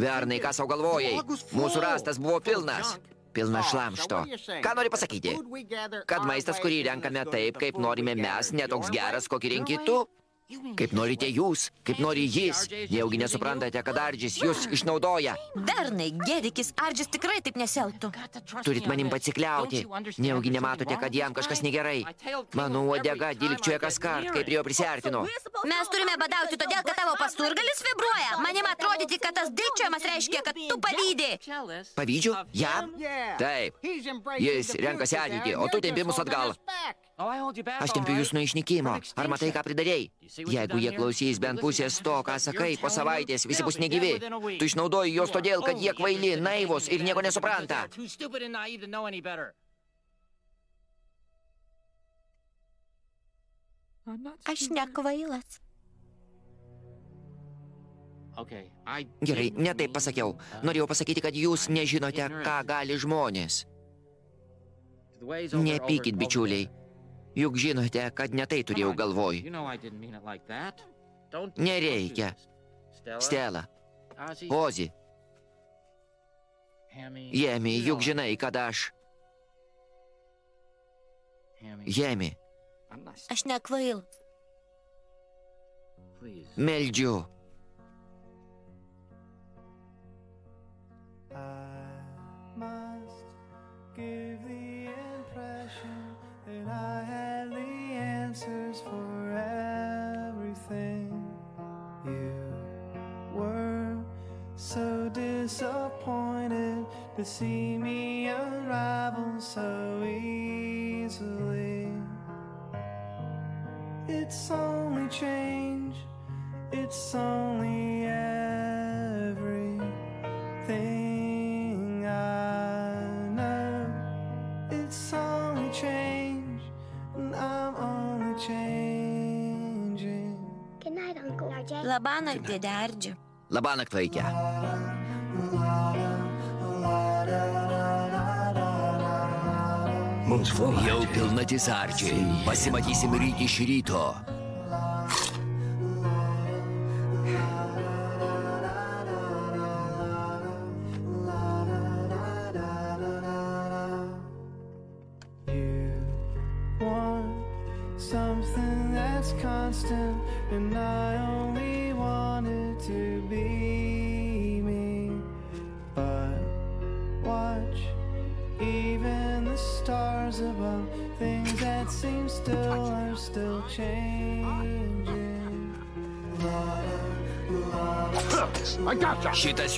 Vernai, ką savo galvojai? Mūsų rastas buvo pilnas. So šlamšto. Ką nori pasakyti? Kad maistas, kurį renkame taip, kaip norime mes, netoks geras, kokį renki tu? Kaip norite jūs, kaip nori jis. Nejaugi nesuprantate, kad Ardžis jūs išnaudoja. Bernai, Gedikis, Ardžis tikrai taip nesielgtų. Turit manim pasikliauti. Nejaugi nematote, kad jam kažkas negerai. Mano uodega dilgčioja I get kas kart, near kai prie jo prisartinu. Mes turime badauti todėl, kad tavo pasturgalis vibruoja. Manim atrodyti, kad tas dilčiavimas reiškia, kad tu pavydė. Pavydžiu? Jam? Taip. Jis renkasi ateitį, o tu tempi mus atgal. Aš tempiu jūs nuo išnykimo. Ar matai, ką pridarėjai? Jeigu jie klausys bent pusės to, ką sakai, po savaitės visi bus negyvi. Tu išnaudoji juos todėl, kad jie kvaili, naivus ir nieko nesupranta. Aš nekvailas. Gerai, ne taip pasakiau. Norėjau pasakyti, kad jūs nežinote, ką gali žmonės. Nepykit, bičiuliai. Juk žinote, kad ne tai turėjau galvoj. You know I didn't mean it like that. Don't, Nereikia. Stela, Ozzy, Ozi, Jemi, juk žinai, kad aš. Jemi. Aš. Please. meldžiu. I must give the impression that I had So disappointed to see me unravel so easily. It's only change, it's only everything I know. It's only change, and I'm only changing. Good night, Uncle RJ. Labanak, dėdė Ardži. Labanak vaikė. Jau pilnatis ardžiai. Pasimatysim ryt iš ryto.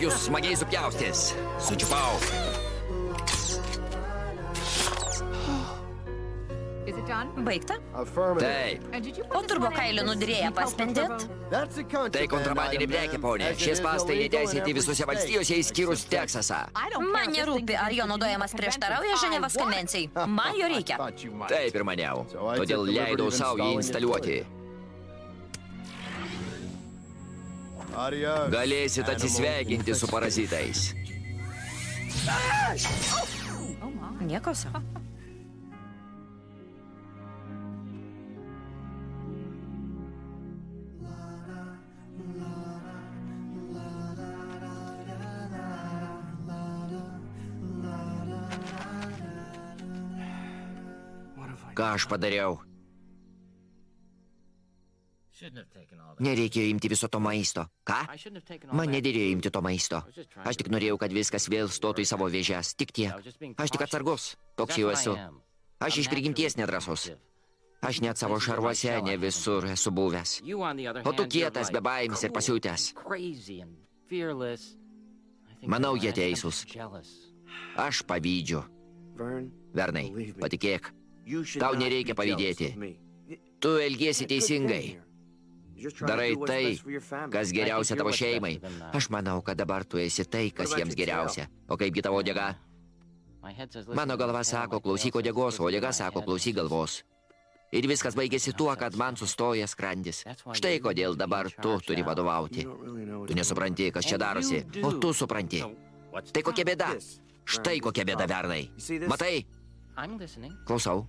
Jūs smagiai supjaustys. Sučiupau. Is it done? Baigta? Taip, O turbo kailį nudrėję paspendėt? tai kontrabandinė prekė, ponė. Šie spastai neteisėti visose valstijose įskyrus Teksasą. Man nerūpi, ar jo naudojimas prieštarauja Ženevos konvencijai. Man jo reikia. Taip ir maniau. Todėl leidau savo jį instaliuoti. Galėsit atsisveikinti su parazitais. Nieko savo. Ką aš padariau? Nereikėjo imti viso to maisto. Ką? Man nedėrėjo imti to maisto. Aš tik norėjau, kad viskas vėl stotų į savo vėžes. Tik tiek. Aš tik atsargus. Toks jau esu. Aš iš prigimties nedrasus. Aš net savo šarvuose ne visur esu buvęs. O tu kietas, bebaimis ir pasiūtęs. Manau, jie teisūs. Aš pavydžiu. Vernai, patikėk, Tau nereikia pavydėti. tu elgiesi teisingai. Darai tai, kas geriausia tavo šeimai. Aš manau, kad dabar tu esi tai, kas jiems geriausia. O kaipgi tavo odega? Mano galva sako, klausyk odegos, o odega sako, klausyk galvos. Ir viskas baigėsi tuo, kad man sustoja skrandis. Štai kodėl dabar tu turi vadovauti. Tu nesupranti, kas čia darosi, o tu supranti. Tai kokia bėda? Štai kokia bėda, Vernai. Matai, klausau.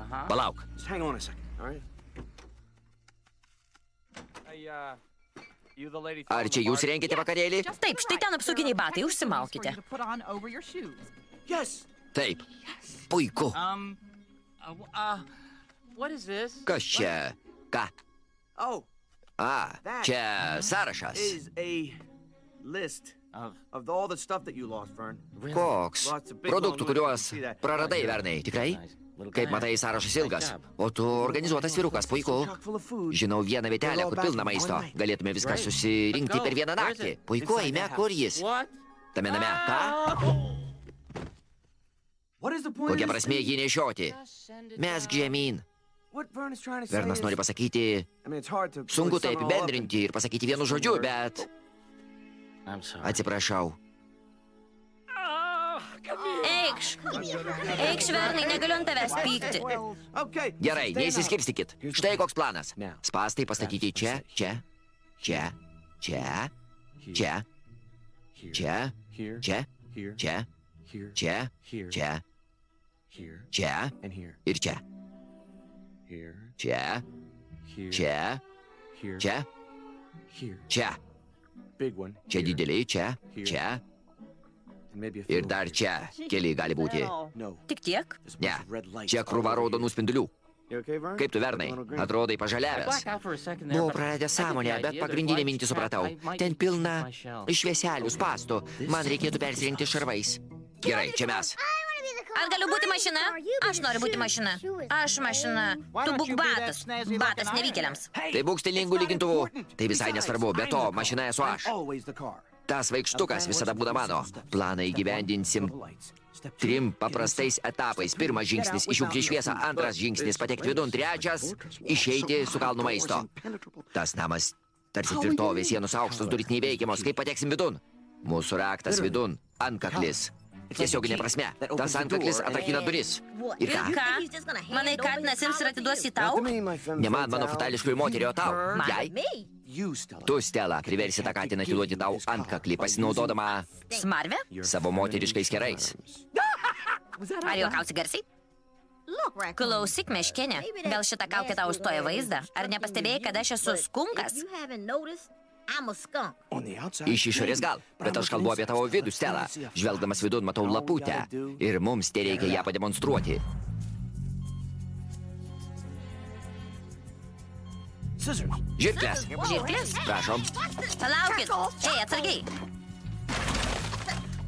Uh-huh. Palauk. Ar čia jūs rengite vakarėlį? Taip, štai ten apsauginiai batai, užsimaukite. Taip. Puiku. Um, uh, uh, what is this? Kas čia? Ką? Oh, A, čia sąrašas. is a list Of of all the stuff that you lost, Vern. really Koks? Produktų, kuriuos praradai, Vernai, tikrai? Kaip matai, sąrašas ilgas. O tu organizuotas vyrukas, puiku. Žinau vieną vietelę, kur pilna maisto. Galėtume viską susirinkti per vieną naktį. Puiku, eime, kur jis? Tame name. Ką? Point Kokia prasmė jį nešioti? Down. žemyn. Vernas nori pasakyti, sunku tai apibendrinti ir pasakyti vienu žodžiu, bet atsiprašau. Eikš. Eikš, Vernai, negaliu ant tavęs pykti. Gerai, neįsiskirstykit. Štai koks planas. Spastai pastatyti čia, čia, čia, čia, čia, čia, čia, čia, čia, čia, čia ir čia. Čia, čia, čia, čia. Čia dideliai, čia, čia ir dar čia. Keli gali būti. Tik tiek? Ne, čia krūva raudonų spindulių. Kaip tu, Vernai? Atrodai pažaliavęs. Buvau praradęs sąmonę, bet pagrindinę mintį supratau. Ten pilna švieselių spastų. Man reikėtų persirengti šarvais. Gerai, čia mes. Ar galiu būti mašina? Aš noriu būti mašina. Aš mašina. Tu būk batas. Batas nevykėliams. Tai būk stilingų lygintuvu. Tai visai nesvarbu, be to, mašina esu aš. Tas vaikštukas visada būna mano. Planą įgyvendinsim trim paprastais etapais. Pirmas žingsnis - išjungti šviesą, antras žingsnis - patekti vidun, trečias - išeiti su kalnu maisto. Tas namas tarsi tvirtovė, sienos aukštos, durys neįveikiamos. Kaip pateksim vidun? Mūsų raktas vidun - antkaklis. Tiesioginė prasme, tas antkaklis atrakina duris. Ir ką? Ką? Manai, katinas ims ir atiduos į tau? Ne man, mano fatališkųjų moterį, o tau. Man. Jai? Tu, Stela, priversi tą katiną atiduoti tau antkaklį, pasinaudodama Smarvė? savo moteriškais kerais. Ar juokausi garsiai? Klausyk, meškinė, gal šitą kaukę tau užstoja vaizdą? Ar nepastebėjai, kad aš esu skunkas? Iš išorės gal, bet aš kalbu apie tavo vidų, Stela. Žvelgdamas vidun matau laputę ir mums tai reikia ją pademonstruoti. Žirklės. Žirklės? Prašom. Palaukit. Ei, atsargiai.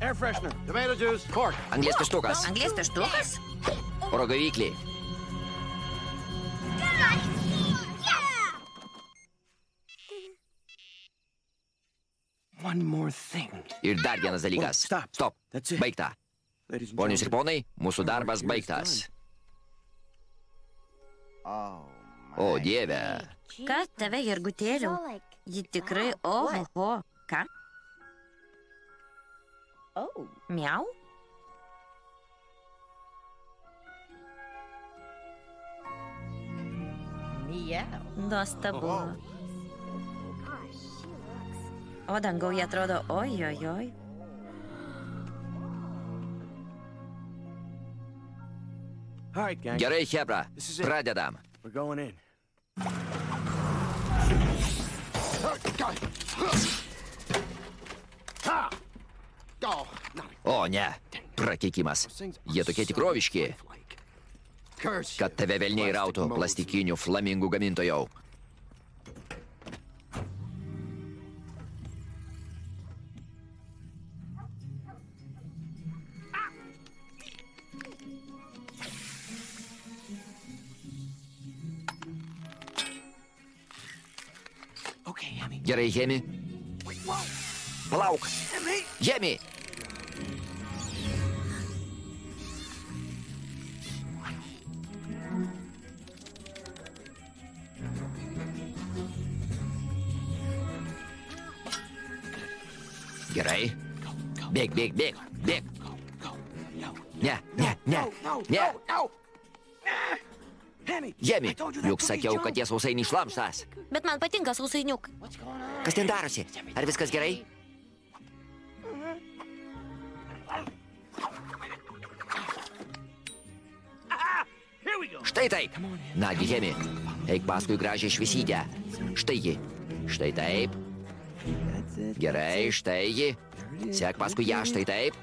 Air freshener. Tomato juice. Cork. Anglės pištukas. Anglės pištukas? Oro gaviklį. One more thing. Ir dar vienas dalykas. Stop. Stop. Baigta. Ponius ir ponai, mūsų darbas baigtas. Oh, O. Dieve. Ką tave, Jergutėliau? Ji tikrai, oho, ką? Miau? Nuostabu. O dangau jie atrodo, oi, oi, oi. Gerai, Hebra. Pradedam. We're going in. O, ne. Prakeikimas. Jie tokie tikroviški, kad tave velniai rautų plastikinių flamingų gamintojau. Gerai, Hemi. Palauk. Hemi. Gerai. Bėg, bėg, bėg, bėg. Ne, ne, ne, No, ne. Jemi, I told you that juk could be sakiau, Joe. kad tie sausainiai šlamštas. Bet man patinka sausainiuk. Kas ten darosi? Ar viskas gerai? Here we go. Štai taip. Nagi, Hemi, eik paskui gražią šviesytę. Štai ji. Štai taip. Gerai, štai ji. Sek paskui ją, štai taip.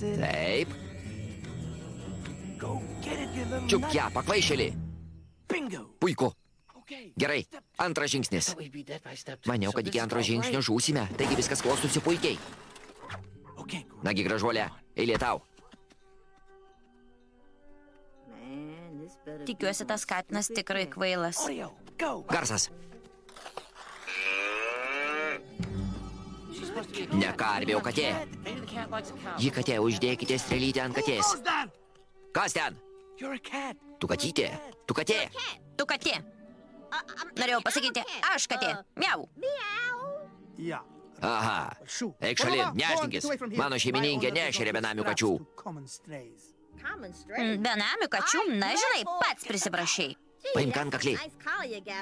Taip. Go get it, you little Čiuk ją, pakvaišėlį. Bingo. Puiku. Okay. Gerai. Antras žingsnis. We'd be dead by step two. Maniau, kad iki antro žingsnio right. žūsime. Taigi viskas klostosi puikiai. Nagi, gražuolė, eilė tau. Tikiuosi, tas katinas tikrai kvailas. Garsas. Ne karvė, o katė. Ji katė, uždėkite strelytę ant katės. Kas ten? Tu katytė? Tu katė? Tu katė. Norėjau pasakyti, aš katė. Miau. Aha. Eik šalin, neštinkis. Mano šeimininkė doesn't benamių kačių. Mm, Benamių kačių, na žinai, pats prisiprašai. Paimk antkaklį.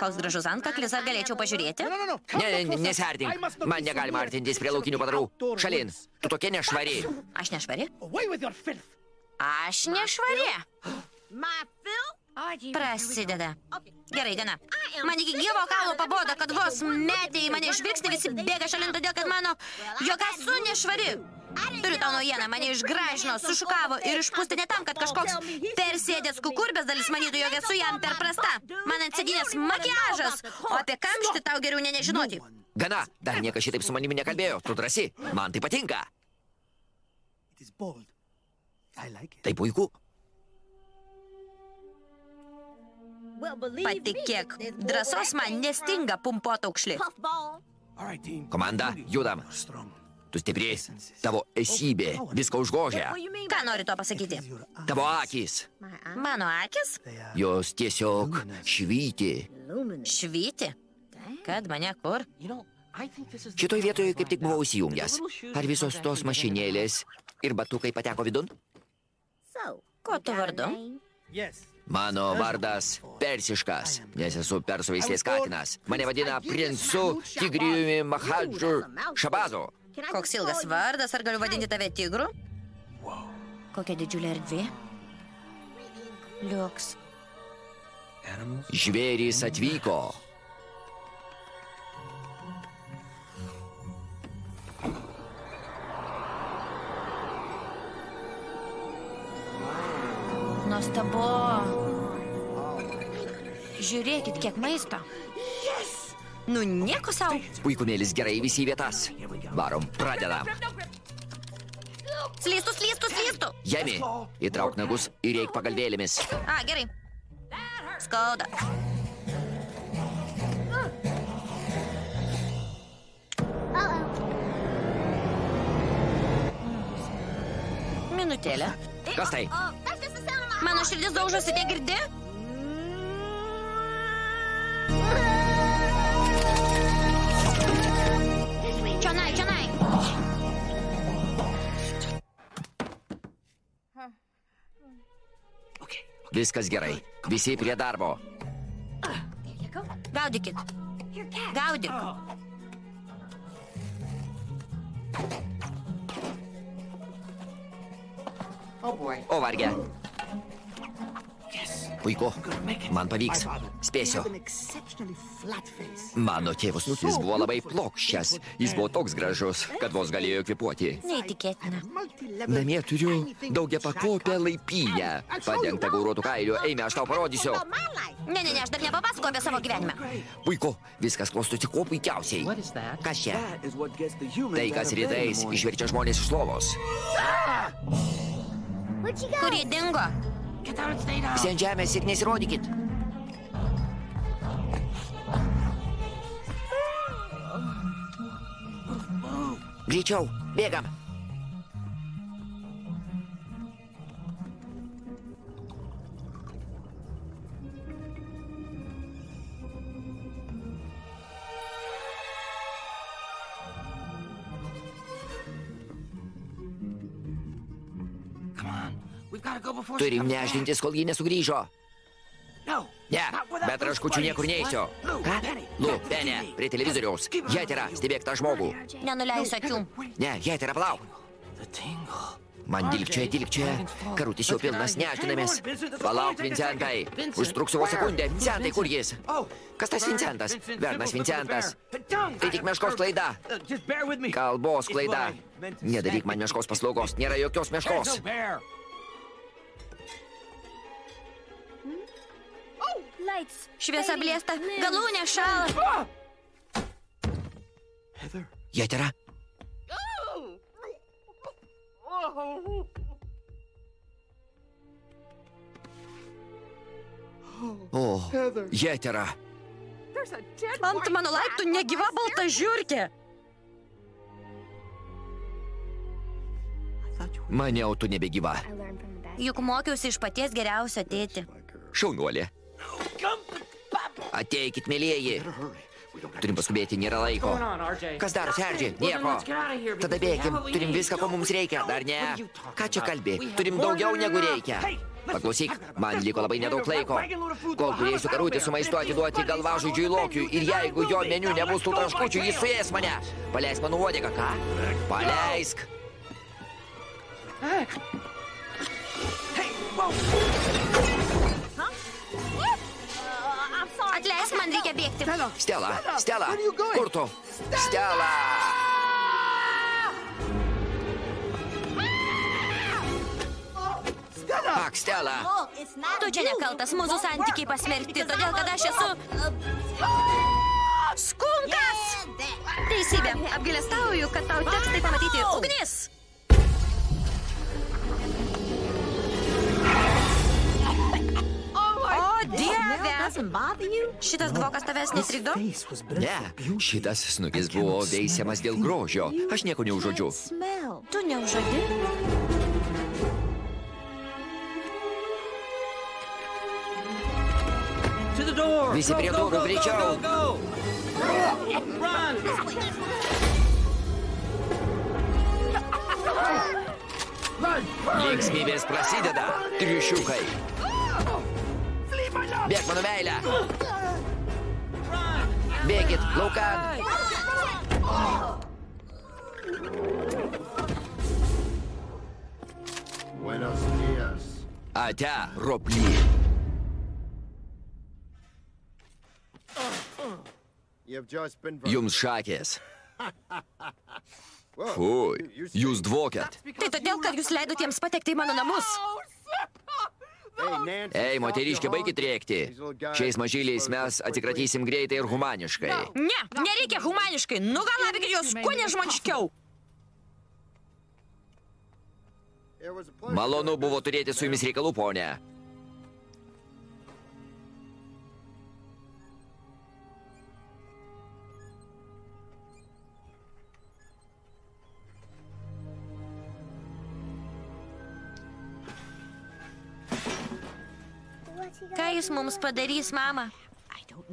Koks gražus antkaklis, ar galėčiau pažiūrėti? Ne, ne, look Man negalima artintis prie laukinių padarų. Šalin. Tu tokia nešvari. Aš nešvari? Aš nešvari. Prasideda. Gerai, gana. Man iki gyvo kaulo pabodo, kad vos metė į mane žvilgsnį, visi bėga šalin todėl, kad mano, jog esu nešvari. Turiu tau naujieną, mane išgražino, sušukavo ir išpūstė ne tam, kad kažkoks persėdęs kukurbės dalis manytų, jog esu jam per prasta. Man ant sėdinės makiažas, o apie kamštį tau geriau ne nežinoti. Gana, dar niekas šitaip su manimi nekalbėjo. Tu drasi. Man tai patinka. It is bold. I like it. Tai puiku. Patikėk, drąsos man nestinga team. Komanda, judam. Tu stipri, tavo esybė viską užgožia. Ką nori to pasakyti? Tavo akis, Mano akis? jos tiesiog švyti. Švyti. Kad mane kur? Šitoj vietoje kaip tik buvau įsijungęs. Ar visos tos mašinėlės ir batukai pateko vidun? Ko tu vardu? Mano vardas Persiškas, nes esu persų veislės katinas. Mane vadina princu Tigrijumi Mahadžu Šabazu. Koks ilgas vardas, ar galiu vadinti tave tigru? Kokia didžiulė erdvė? Liuks. Žvėrys atvyko. Nuostabu. Žiūrėkit, kiek maisto. Nu, nieko savo. Puikumėlis gerai visi į vietas. Varom, pradedam. Slystų, slystų, slystų. Jemi, įtrauk nagus ir reik pagalvėlėmis. A, gerai. Skauda. Minutėlę. Kas tai? Mano širdis daužosi, tie girdi? Čionai, Viskas gerai. Visi prie darbo. Gaudykit. Gaudyk. O varge. Puiku. Man pavyks. Spėsiu. Mano tėvo snukis buvo labai plokščias. Jis buvo toks gražus, kad vos galėjo kvepuoti. Neįtikėtina. Namie turiu daugia pakopę laipynę. Padengtą gauruotų kailių. Eime, aš tau parodysiu. Ne, ne, ne, aš dar nepapasakau apie savo gyvenimą. Puiku. Viskas klostosi kuo puikiausiai. Kas čia? Tai, kas rytais išverčia žmonės iš lovos. Kur jie dingo? Visi ant žemės ir nesirodykit. Greičiau, bėgam. Turim neždintis, kol ji nesugrįžo. Ne, bet raškučių niekur neįsiu. Ką? Lu, TV. prie televizoriaus. Jetera, stebėk tą žmogų. Nenuleisiu akių. Ne, Jetera, palauk. Man dilgčia, dilgčia. Karutis jau pilnas neždinamis. Palauk, Vincentai. Užtruksiu vos sekundę. Vincentai, kur jis? Oh, Kas tas Vincentas? Vernas Vincentas. Tai tik meškos klaida. Uh. Kalbos klaida. Nedaryk man meškos paslaugos. Nėra jokios meškos. Šviesa blėsta, galūnė šala. Heather, Jetera, o, Jetera. Ant mano laiptų negyva balta žiūrkė. Maniau, tu nebegyva. I learned from the best. Juk mokiausi iš paties geriausio tėti. Šaunuolė. Ateikit, mėlyjeji. Turim paskubėti, nėra laiko. Kas darosi, Erdži? Nieko. Tada bėkim, turim viską, ko mums reikia. Dar ne. Ką čia kalbė? Turim daugiau negu reikia. Hey, Paklausyk, man liko labai nedaug laiko. Kol turėsiu the karutį su maistu atiduoti galvažudžiui lokiui. Ir jeigu jo meniu nebus tų traškučių, jis suės mane. Paleisk mano uodegą, ką? Paleisk. Atleisk, man reikia bėgti. Stela, Stela. Kur tu? Stela. Ak, Stela. Tu čia nekaltas, mūsų santykiai pasmerkti, todėl kad aš esu... Skunkas! Teisybė, apgailestauju, kad tau teks tai pamatyti. Ugnis! Dieve! Šitas dvokas tavęs netrikdo? Ne, šitas snukis buvo veisiamas dėl grožio. Aš nieko neužodžiu. Tu neužadi? To the door! Visi Go, prie durų, greičiau. Linksmybės prasideda. Triušiukai. Bėg, mano meilė. Bėgit, laukan. Buenos dias. Ate, roply. You've just been. Jums šakės. Fui, jūs dvokiat. Tai todėl, kad jūs leidot jiems patekti į mano namus. Ei, moteriškė, baigit rėkti. Šiais mažyliais mes atsikratysim greitai ir humaniškai. Ne, nereikia humaniškai. Nugalabykit juos kuo nežmoniškiau. Malonu buvo turėti su jumis reikalų, ponė. Ką jis mums padarys, mama?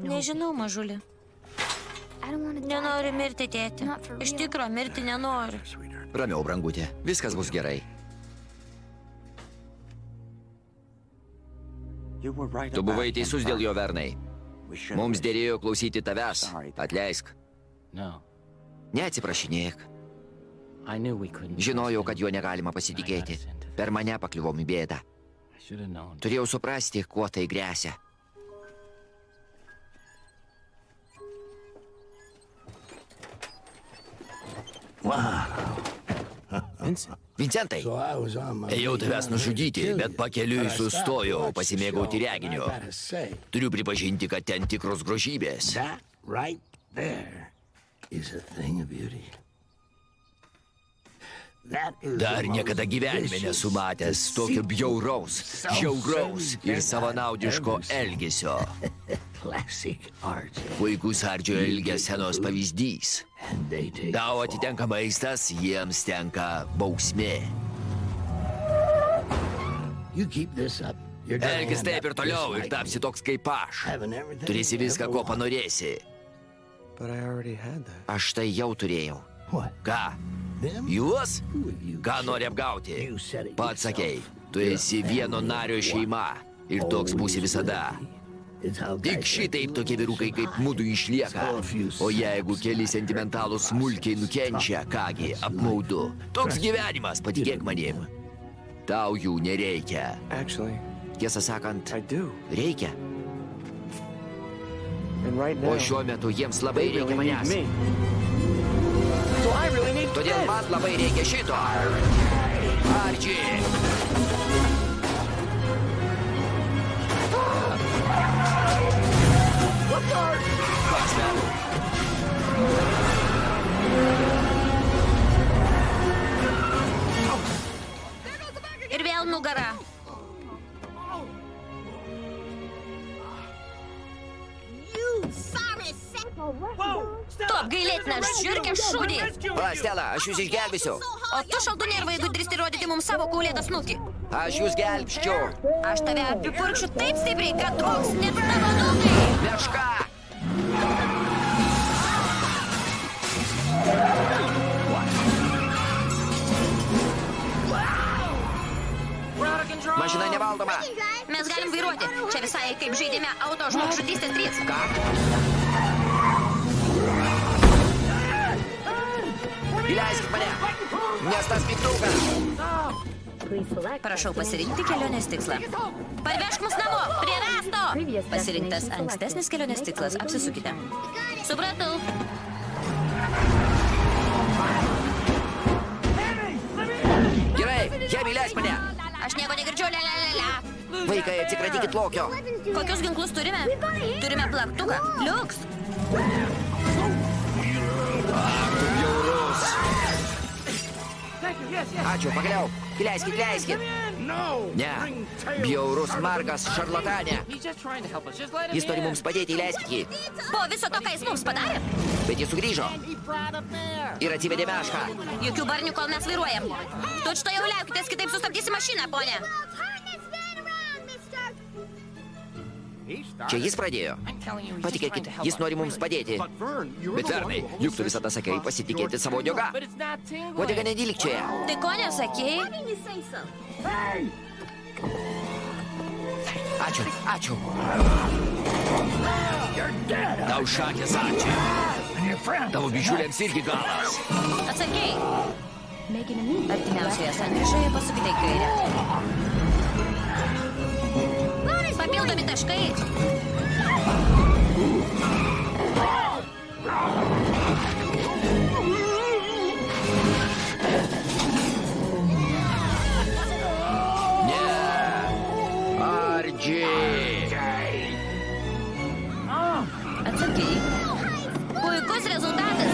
Nežinau, mažulį. Nenoriu mirti, tėti. Iš tikro, mirti nenoriu. Ramiau, brangutė. Viskas bus gerai. Tu buvai teisus dėl jo, Vern. Vernai. Mums dėrėjo klausyti tavęs. Atleisk. Neatsiprašinėk. Žinojau, kad juo negalima pasitikėti. Per mane pakliuvom į bėdą. Turėjau suprasti, kuo tai grėsia. Vincent, Vincentai, ėjau tavęs nužudyti, bet pakeliui sustojau pasimėgauti reginiu. Turiu pripažinti, kad ten tikros grožybės. That right there is a thing of beauty. Dar niekada gyvenime nesu matęs tokio bjauraus, žiauraus ir savanaudiško elgesio. Classic art. Puikus Ardžio elgesenos pavyzdys. Tau atitenka maistas, jiems tenka bausmė. You keep this up. You're gonna Elgis taip ir toliau ir tapsi toks kaip aš. Turėsi viską, ko panorėsi. Aš tai jau turėjau. Ką? You? Ką nori apgauti? Pats sakei, tu esi vieno nario šeima ir toks būsi visada. Tik šitaip tokie vyrukai kaip mudu išlieka. O jeigu keli sentimentalūs smulkiai nukenčia, kągi, apmaudu. Toks gyvenimas, patikėk manim. Tau jų nereikia. Tiesą sakant, reikia. O šiuo metu jiems labai reikia manęs. Me. So I really need Todėl this. man labai reikia šito. Ardžiai. Kas ten? Ir vėl nugara. Tu apgailėtinas žiūrkė šūdį. Va, Stela, aš jūs išgelbėsiu. O tu šaltų nervai, jeigu drįsti rodyti mums savo kaulėtą snukį. Aš jūs gelbščiau. Aš tave apipurkšiu taip stipriai, kad dvoks net tavo nukai. Meška. Mašina nevaldoma. Mes galim vairuoti. Čia visai kaip žaidime auto žmogžudystės 3. Ką? Įleiskit mane. Nes tas mygtukas. Prašau pasirinkti kelionės tikslą. Parvežk mus namo, prie rasto. Pasirinktas ankstesnis kelionės tikslas. Apsisukite. Supratau. Gerai, Hemi, leisk mane. Aš nieko negirdžiu, le, le, le, le. Vaikai, atsikratykit lokio. Kokius ginklus turime? Turime plaktuką. Liuks. Bjaurus. Ačiū, pagaliau. leiskit, leiskit. No! Ne. Bjaurus margas šarlatanė. He's just trying to help us. Just let him Jis nori in. mums padėti, leiskit jį. Po viso to, ką jis mums padarė, Bet jis sugrįžo He brought a bear. ir atsivedė mešką. jokių barnių, kol mes vairuojam. Tučto jau liaukitės, kitaip sustabdysi mašiną, ponė. Čia jis pradėjo. Patikėkit, jis nori mums padėti. Bet Vernai, juk tu visada sakai pasitikėti savo odioga. Odega nedilkčioje. Tai ko nesakėjai? Ačiū, ačiū. Tau šakės ačiū. Tavo bičiuliams irgi galas. Atsargiai. Artimiausioje sankryžoje pasukite į kairę. Papildomi taškai. Ne. Ardžiai. Atsargiai. Puikus rezultatas.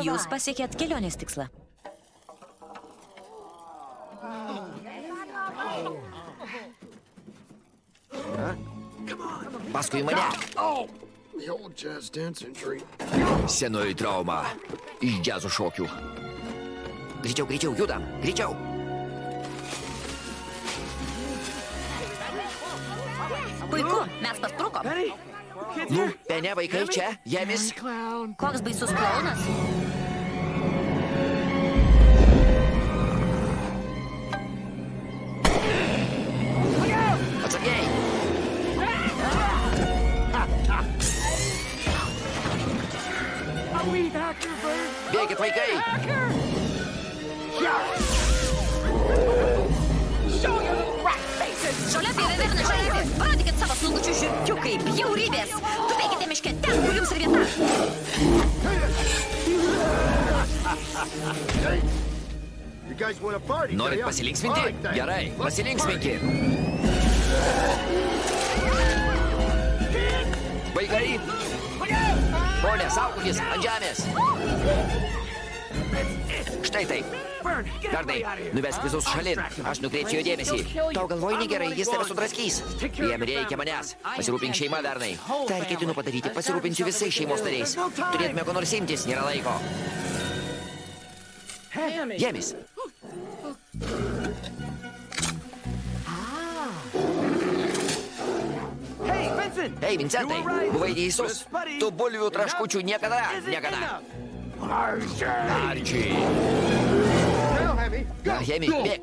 Jūs pasiekėt kelionės tikslą. Paskui mane. Oh! Senoji trauma. Iš džiazo šokių. Greičiau, greičiau, judam. Greičiau. Puiku, mes pasprukom. Nu, pene vaikai čia, jėmis. Koks baisus klaunas. Atsargiai. Bėkit vaikai. Žoliapė, veverna, žoliapė. Parodykit savo slungučių žiūrkiukai, bjaurybės. Tupėkite miške ten, kur jums ir vieta. Norit pasilinksminti? Gerai, pasilinksminkit. Vaikai. Ponė, saugokis ant žemės. Štai taip. Bernai, nuvesk visus šalin. Aš nukreipsiu jo dėmesį. Tau galvoj negerai, jis tave sudraskys. Jam reikia manęs. Pasirūpink šeima, Bernai. Tai ir ketinu padaryti. Pasirūpinsiu visais šeimos nariais. Turėtume ko nors imtis, nėra laiko. Vincent! Ei, Vincentai, buvai teisus. Tu bulvių traškučių niekada, niekada. Enough. Arčiai. Now, Hemi, go. Na, Hemi, bėk.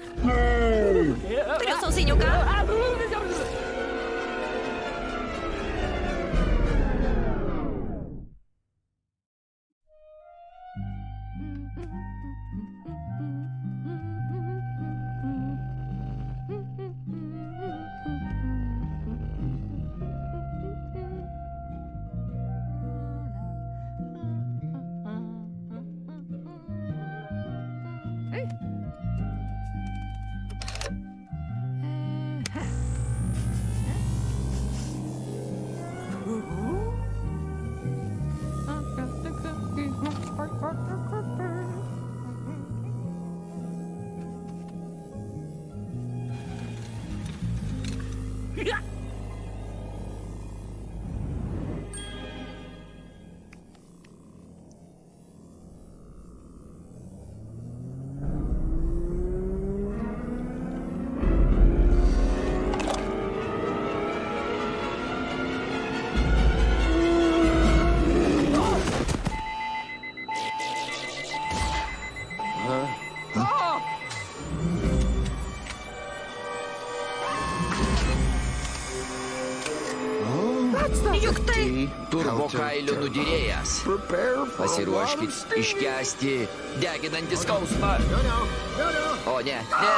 mums iškesti deginantį skausmą. O ne, ne.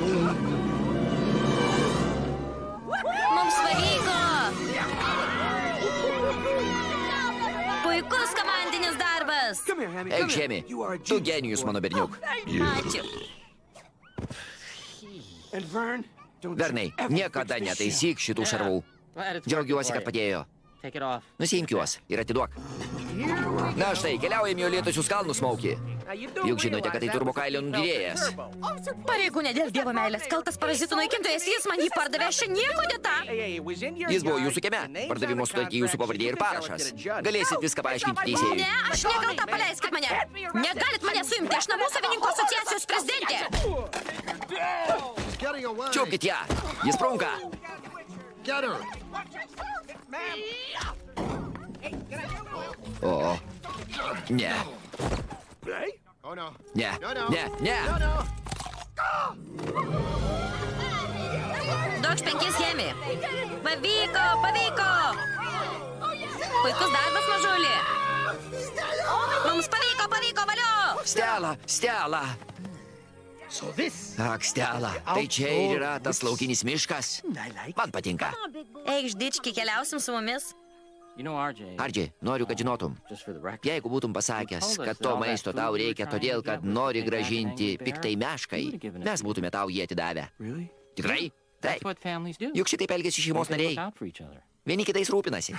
Oh, Eik, a Tu genius, genijus, mano berniuk. Ačiū. Vernai, niekada netaisyk šitų šarvų. Džiaugiuosi, kad padėjo. Nusiimk juos ir atiduok. Na štai, keliaujame į Lietusius kalnus, Mauki. Juk žinote, kad tai turbokailio nudyrėjas. Pareigūnė dėl dievo meilės, kaltas parazitų naikintojas, jis man jį pardavė, aš nieko dėta. Jis buvo jūsų kieme. Pardavimo sutartį jūsų pavardė ir parašas. Galėsit viską paaiškinti teisėjui. Ne, aš nekalta, paleiskit mane. Negalit mane suimti, aš namų savininkų asociacijos prezidentė. Čiupkit ją. Jis prunka. O. Ne. Oh no. Ne. No, no. Ne. Ne. No, no. Duok penkis jėmi. Pavyko, pavyko. Puikus darbas, mažulį. Mums pavyko, pavyko, valio. Stela, Stela. So this. Ak, Stela. Tai čia ir yra tas laukinis miškas. Man patinka. Eik, ždički, keliausim su mumis. Ardžiai, noriu, kad žinotum. the record, Jeigu būtum pasakęs, kad to maisto tau reikia todėl, kad nori gražinti piktai meškai, mes būtume tau jį atidavę. Tikrai? Taip. Juk šitaip elgesi šeimos nariai. Vieni kitais rūpinasi.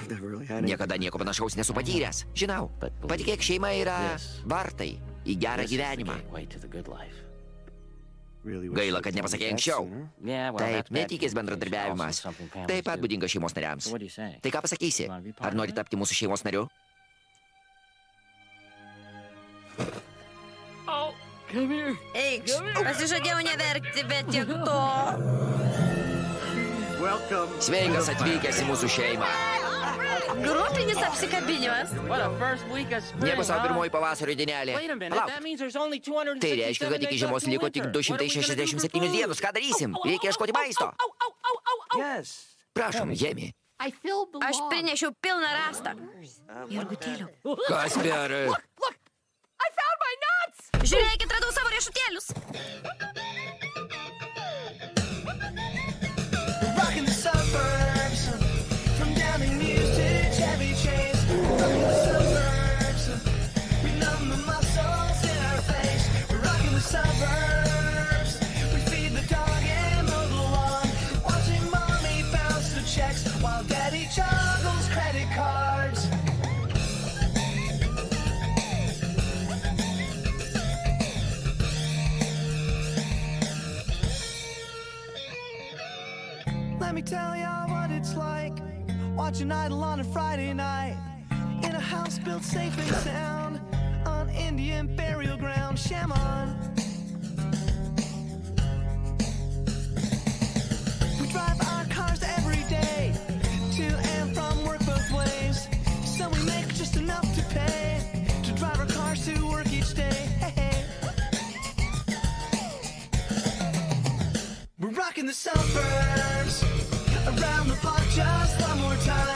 Niekada nieko panašaus nesu patyręs. Žinau. Patikėk, šeima yra vartai į gerą gyvenimą. Gaila, kad nepasakė anksčiau. Taip, netikės bendradarbiavimas. Taip pat būdinga šeimos nariams. Tai ką pasakysi? Ar nori tapti mūsų šeimos nariu? Eikš, pasižadėjau neverkti, bet tiek to. Welcome. Sveikas atvykęs į mūsų šeimą. Grupinis apsikabinimas. Nieko savo pirmoji pavasario dienelė. Palauk. that means there's only 267 Tai reiškia, kad iki žiemos liko tik winter. What are we gonna do 267 for food? dienos. Ką darysim? Reikia ieškoti maisto. Yes. Prašom, Jemi. Aš prinešiau pilną rastą. Jurgutėlių. Kas per... I found my nuts! Žiūrėkit, radau savo riešutėlius. Watching Idol on a Friday night in a house built safe and sound on Indian burial ground. Shaman. We drive our cars every day to and from work both ways, so we make just enough to pay to drive our cars to work each day. Hey, hey. We're rocking the suburbs just one more time.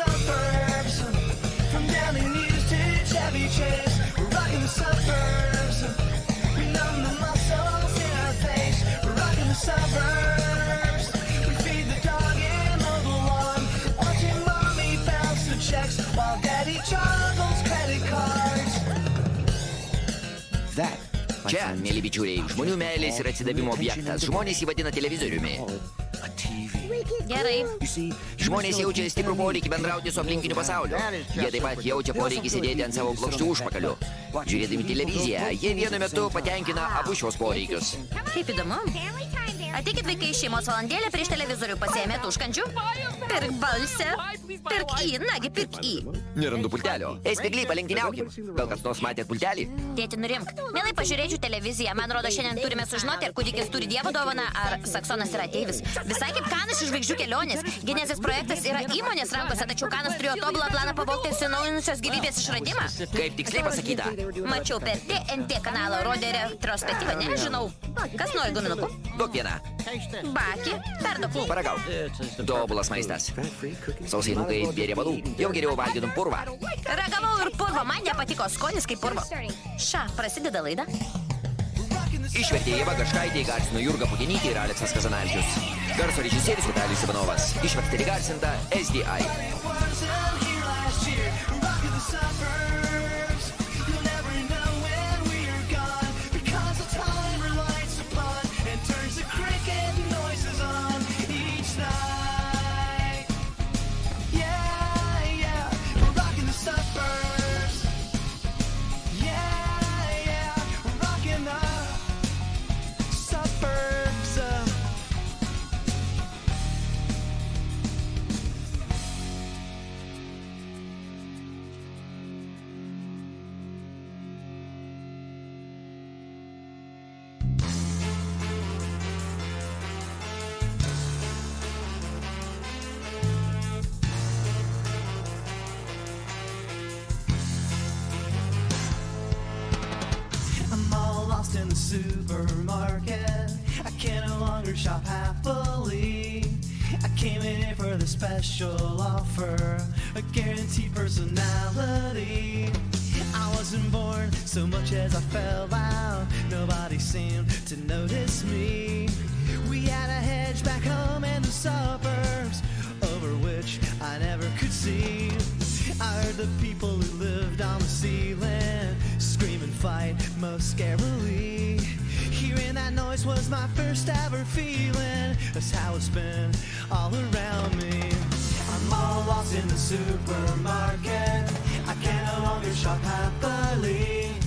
Suburbs, from Downing News to Chevy Chase. We're rocking the suburbs. We numb the muscles in our face. We're rocking the suburbs. We feed the dog and mow the lawn. Watching mommy bounce the checks while daddy juggles credit cards. That. my Čia, friends, mėly bičiuliai, žmonių meilės ir atsidavimo objektas. Žmonės jį vadina televizoriumi. Gerai. Žmonės jaučia stiprų poreikį bendrauti su aplinkiniu pasauliu. Jie taip pat jaučia poreikį sėdėti ant savo plokščių užpakalių. Žiūrėdami televiziją, jie vienu metu patenkina abu šios poreikius. Kaip įdomu. Ateikit vaikai šeimos valandėlę prieš televizorių pasiėmėt užkandžių. Pirk balsę. Pirk į, nagi, pirk į. Nerandu pultelio. Ei, spigly, palenktyniaukim. Gal kas nors matėt pultelį? Tėti, nurimk. Mielai pažiūrėčiau televiziją. Man rodo, šiandien turime sužinoti, ar kūdikis turi dievo dovaną, ar saksonas yra ateivis. Visai kaip Kanas iš žvaigždžių kelionės. Genezės projektas yra įmonės rankose, tačiau Kanas turėjo tobulą planą pavogti atsinaujinusios gyvybės išradimą. Kaip tiksliai pasakyta? Mačiau per TNT kanalą, rodė retrospektyvą, nežinau. Kas nori guminukų? Duok vieną. Baki, perduok. Paragauk. Tobulas maistas. Sausainukai be riebalų. Jau geriau valgytum purvą. Ragavau ir purvo, man nepatiko skonis kaip purvo. Ša, prasideda laida. Išvertė Ieva Gaškaitė, įgarsino Jurga Puginytė ir Aleksas Kazanavičius. Garso režisierius Vitalijus Ivanovas. Išvertė įgarsinta SDI. I fell out. Nobody seemed to notice me. We had a hedge back home in the suburbs, over which I never could see. I heard the people who lived on the ceiling scream and fight most scarily. Hearing that noise was my first ever feeling. That's how it's been all around me. I'm all lost in the supermarket. I can no longer shop happily.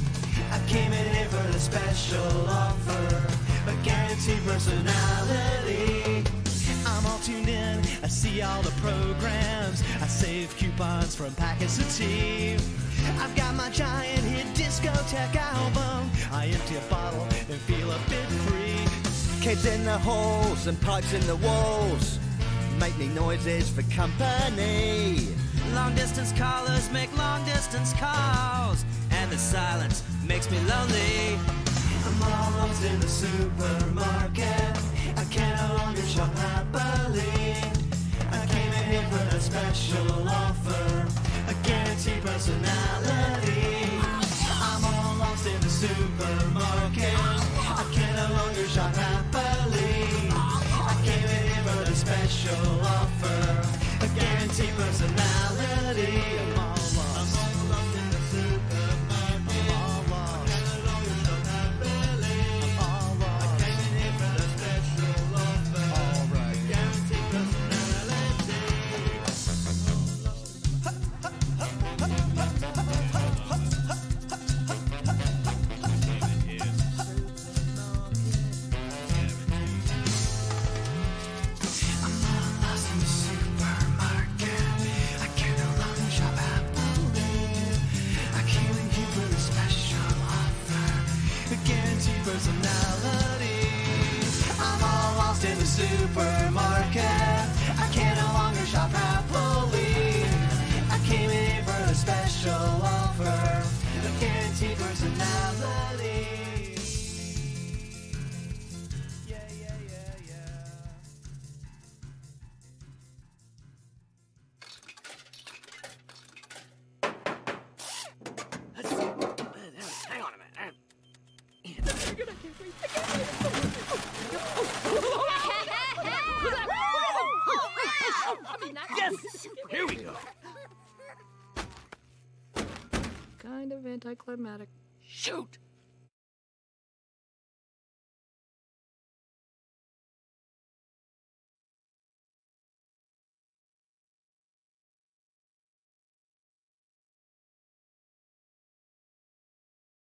Came in here for the special offer, a guaranteed personality. I'm all tuned in. I see all the programs. I save coupons from packets of tea. I've got my giant hit discotheque album. I empty a bottle and feel a bit free. Kids in the halls and pipes in the walls make me noises for company. Long distance callers make long distance calls, and the silence makes me lonely. I'm all lost in the supermarket. I can no longer shop happily. I came in here for a special offer, a guaranteed personality. I'm all lost in the supermarket. I can no longer shop happily. I came in here for a special offer, a guaranteed personality. Supermarket. I can no longer shop happily. I came in for a special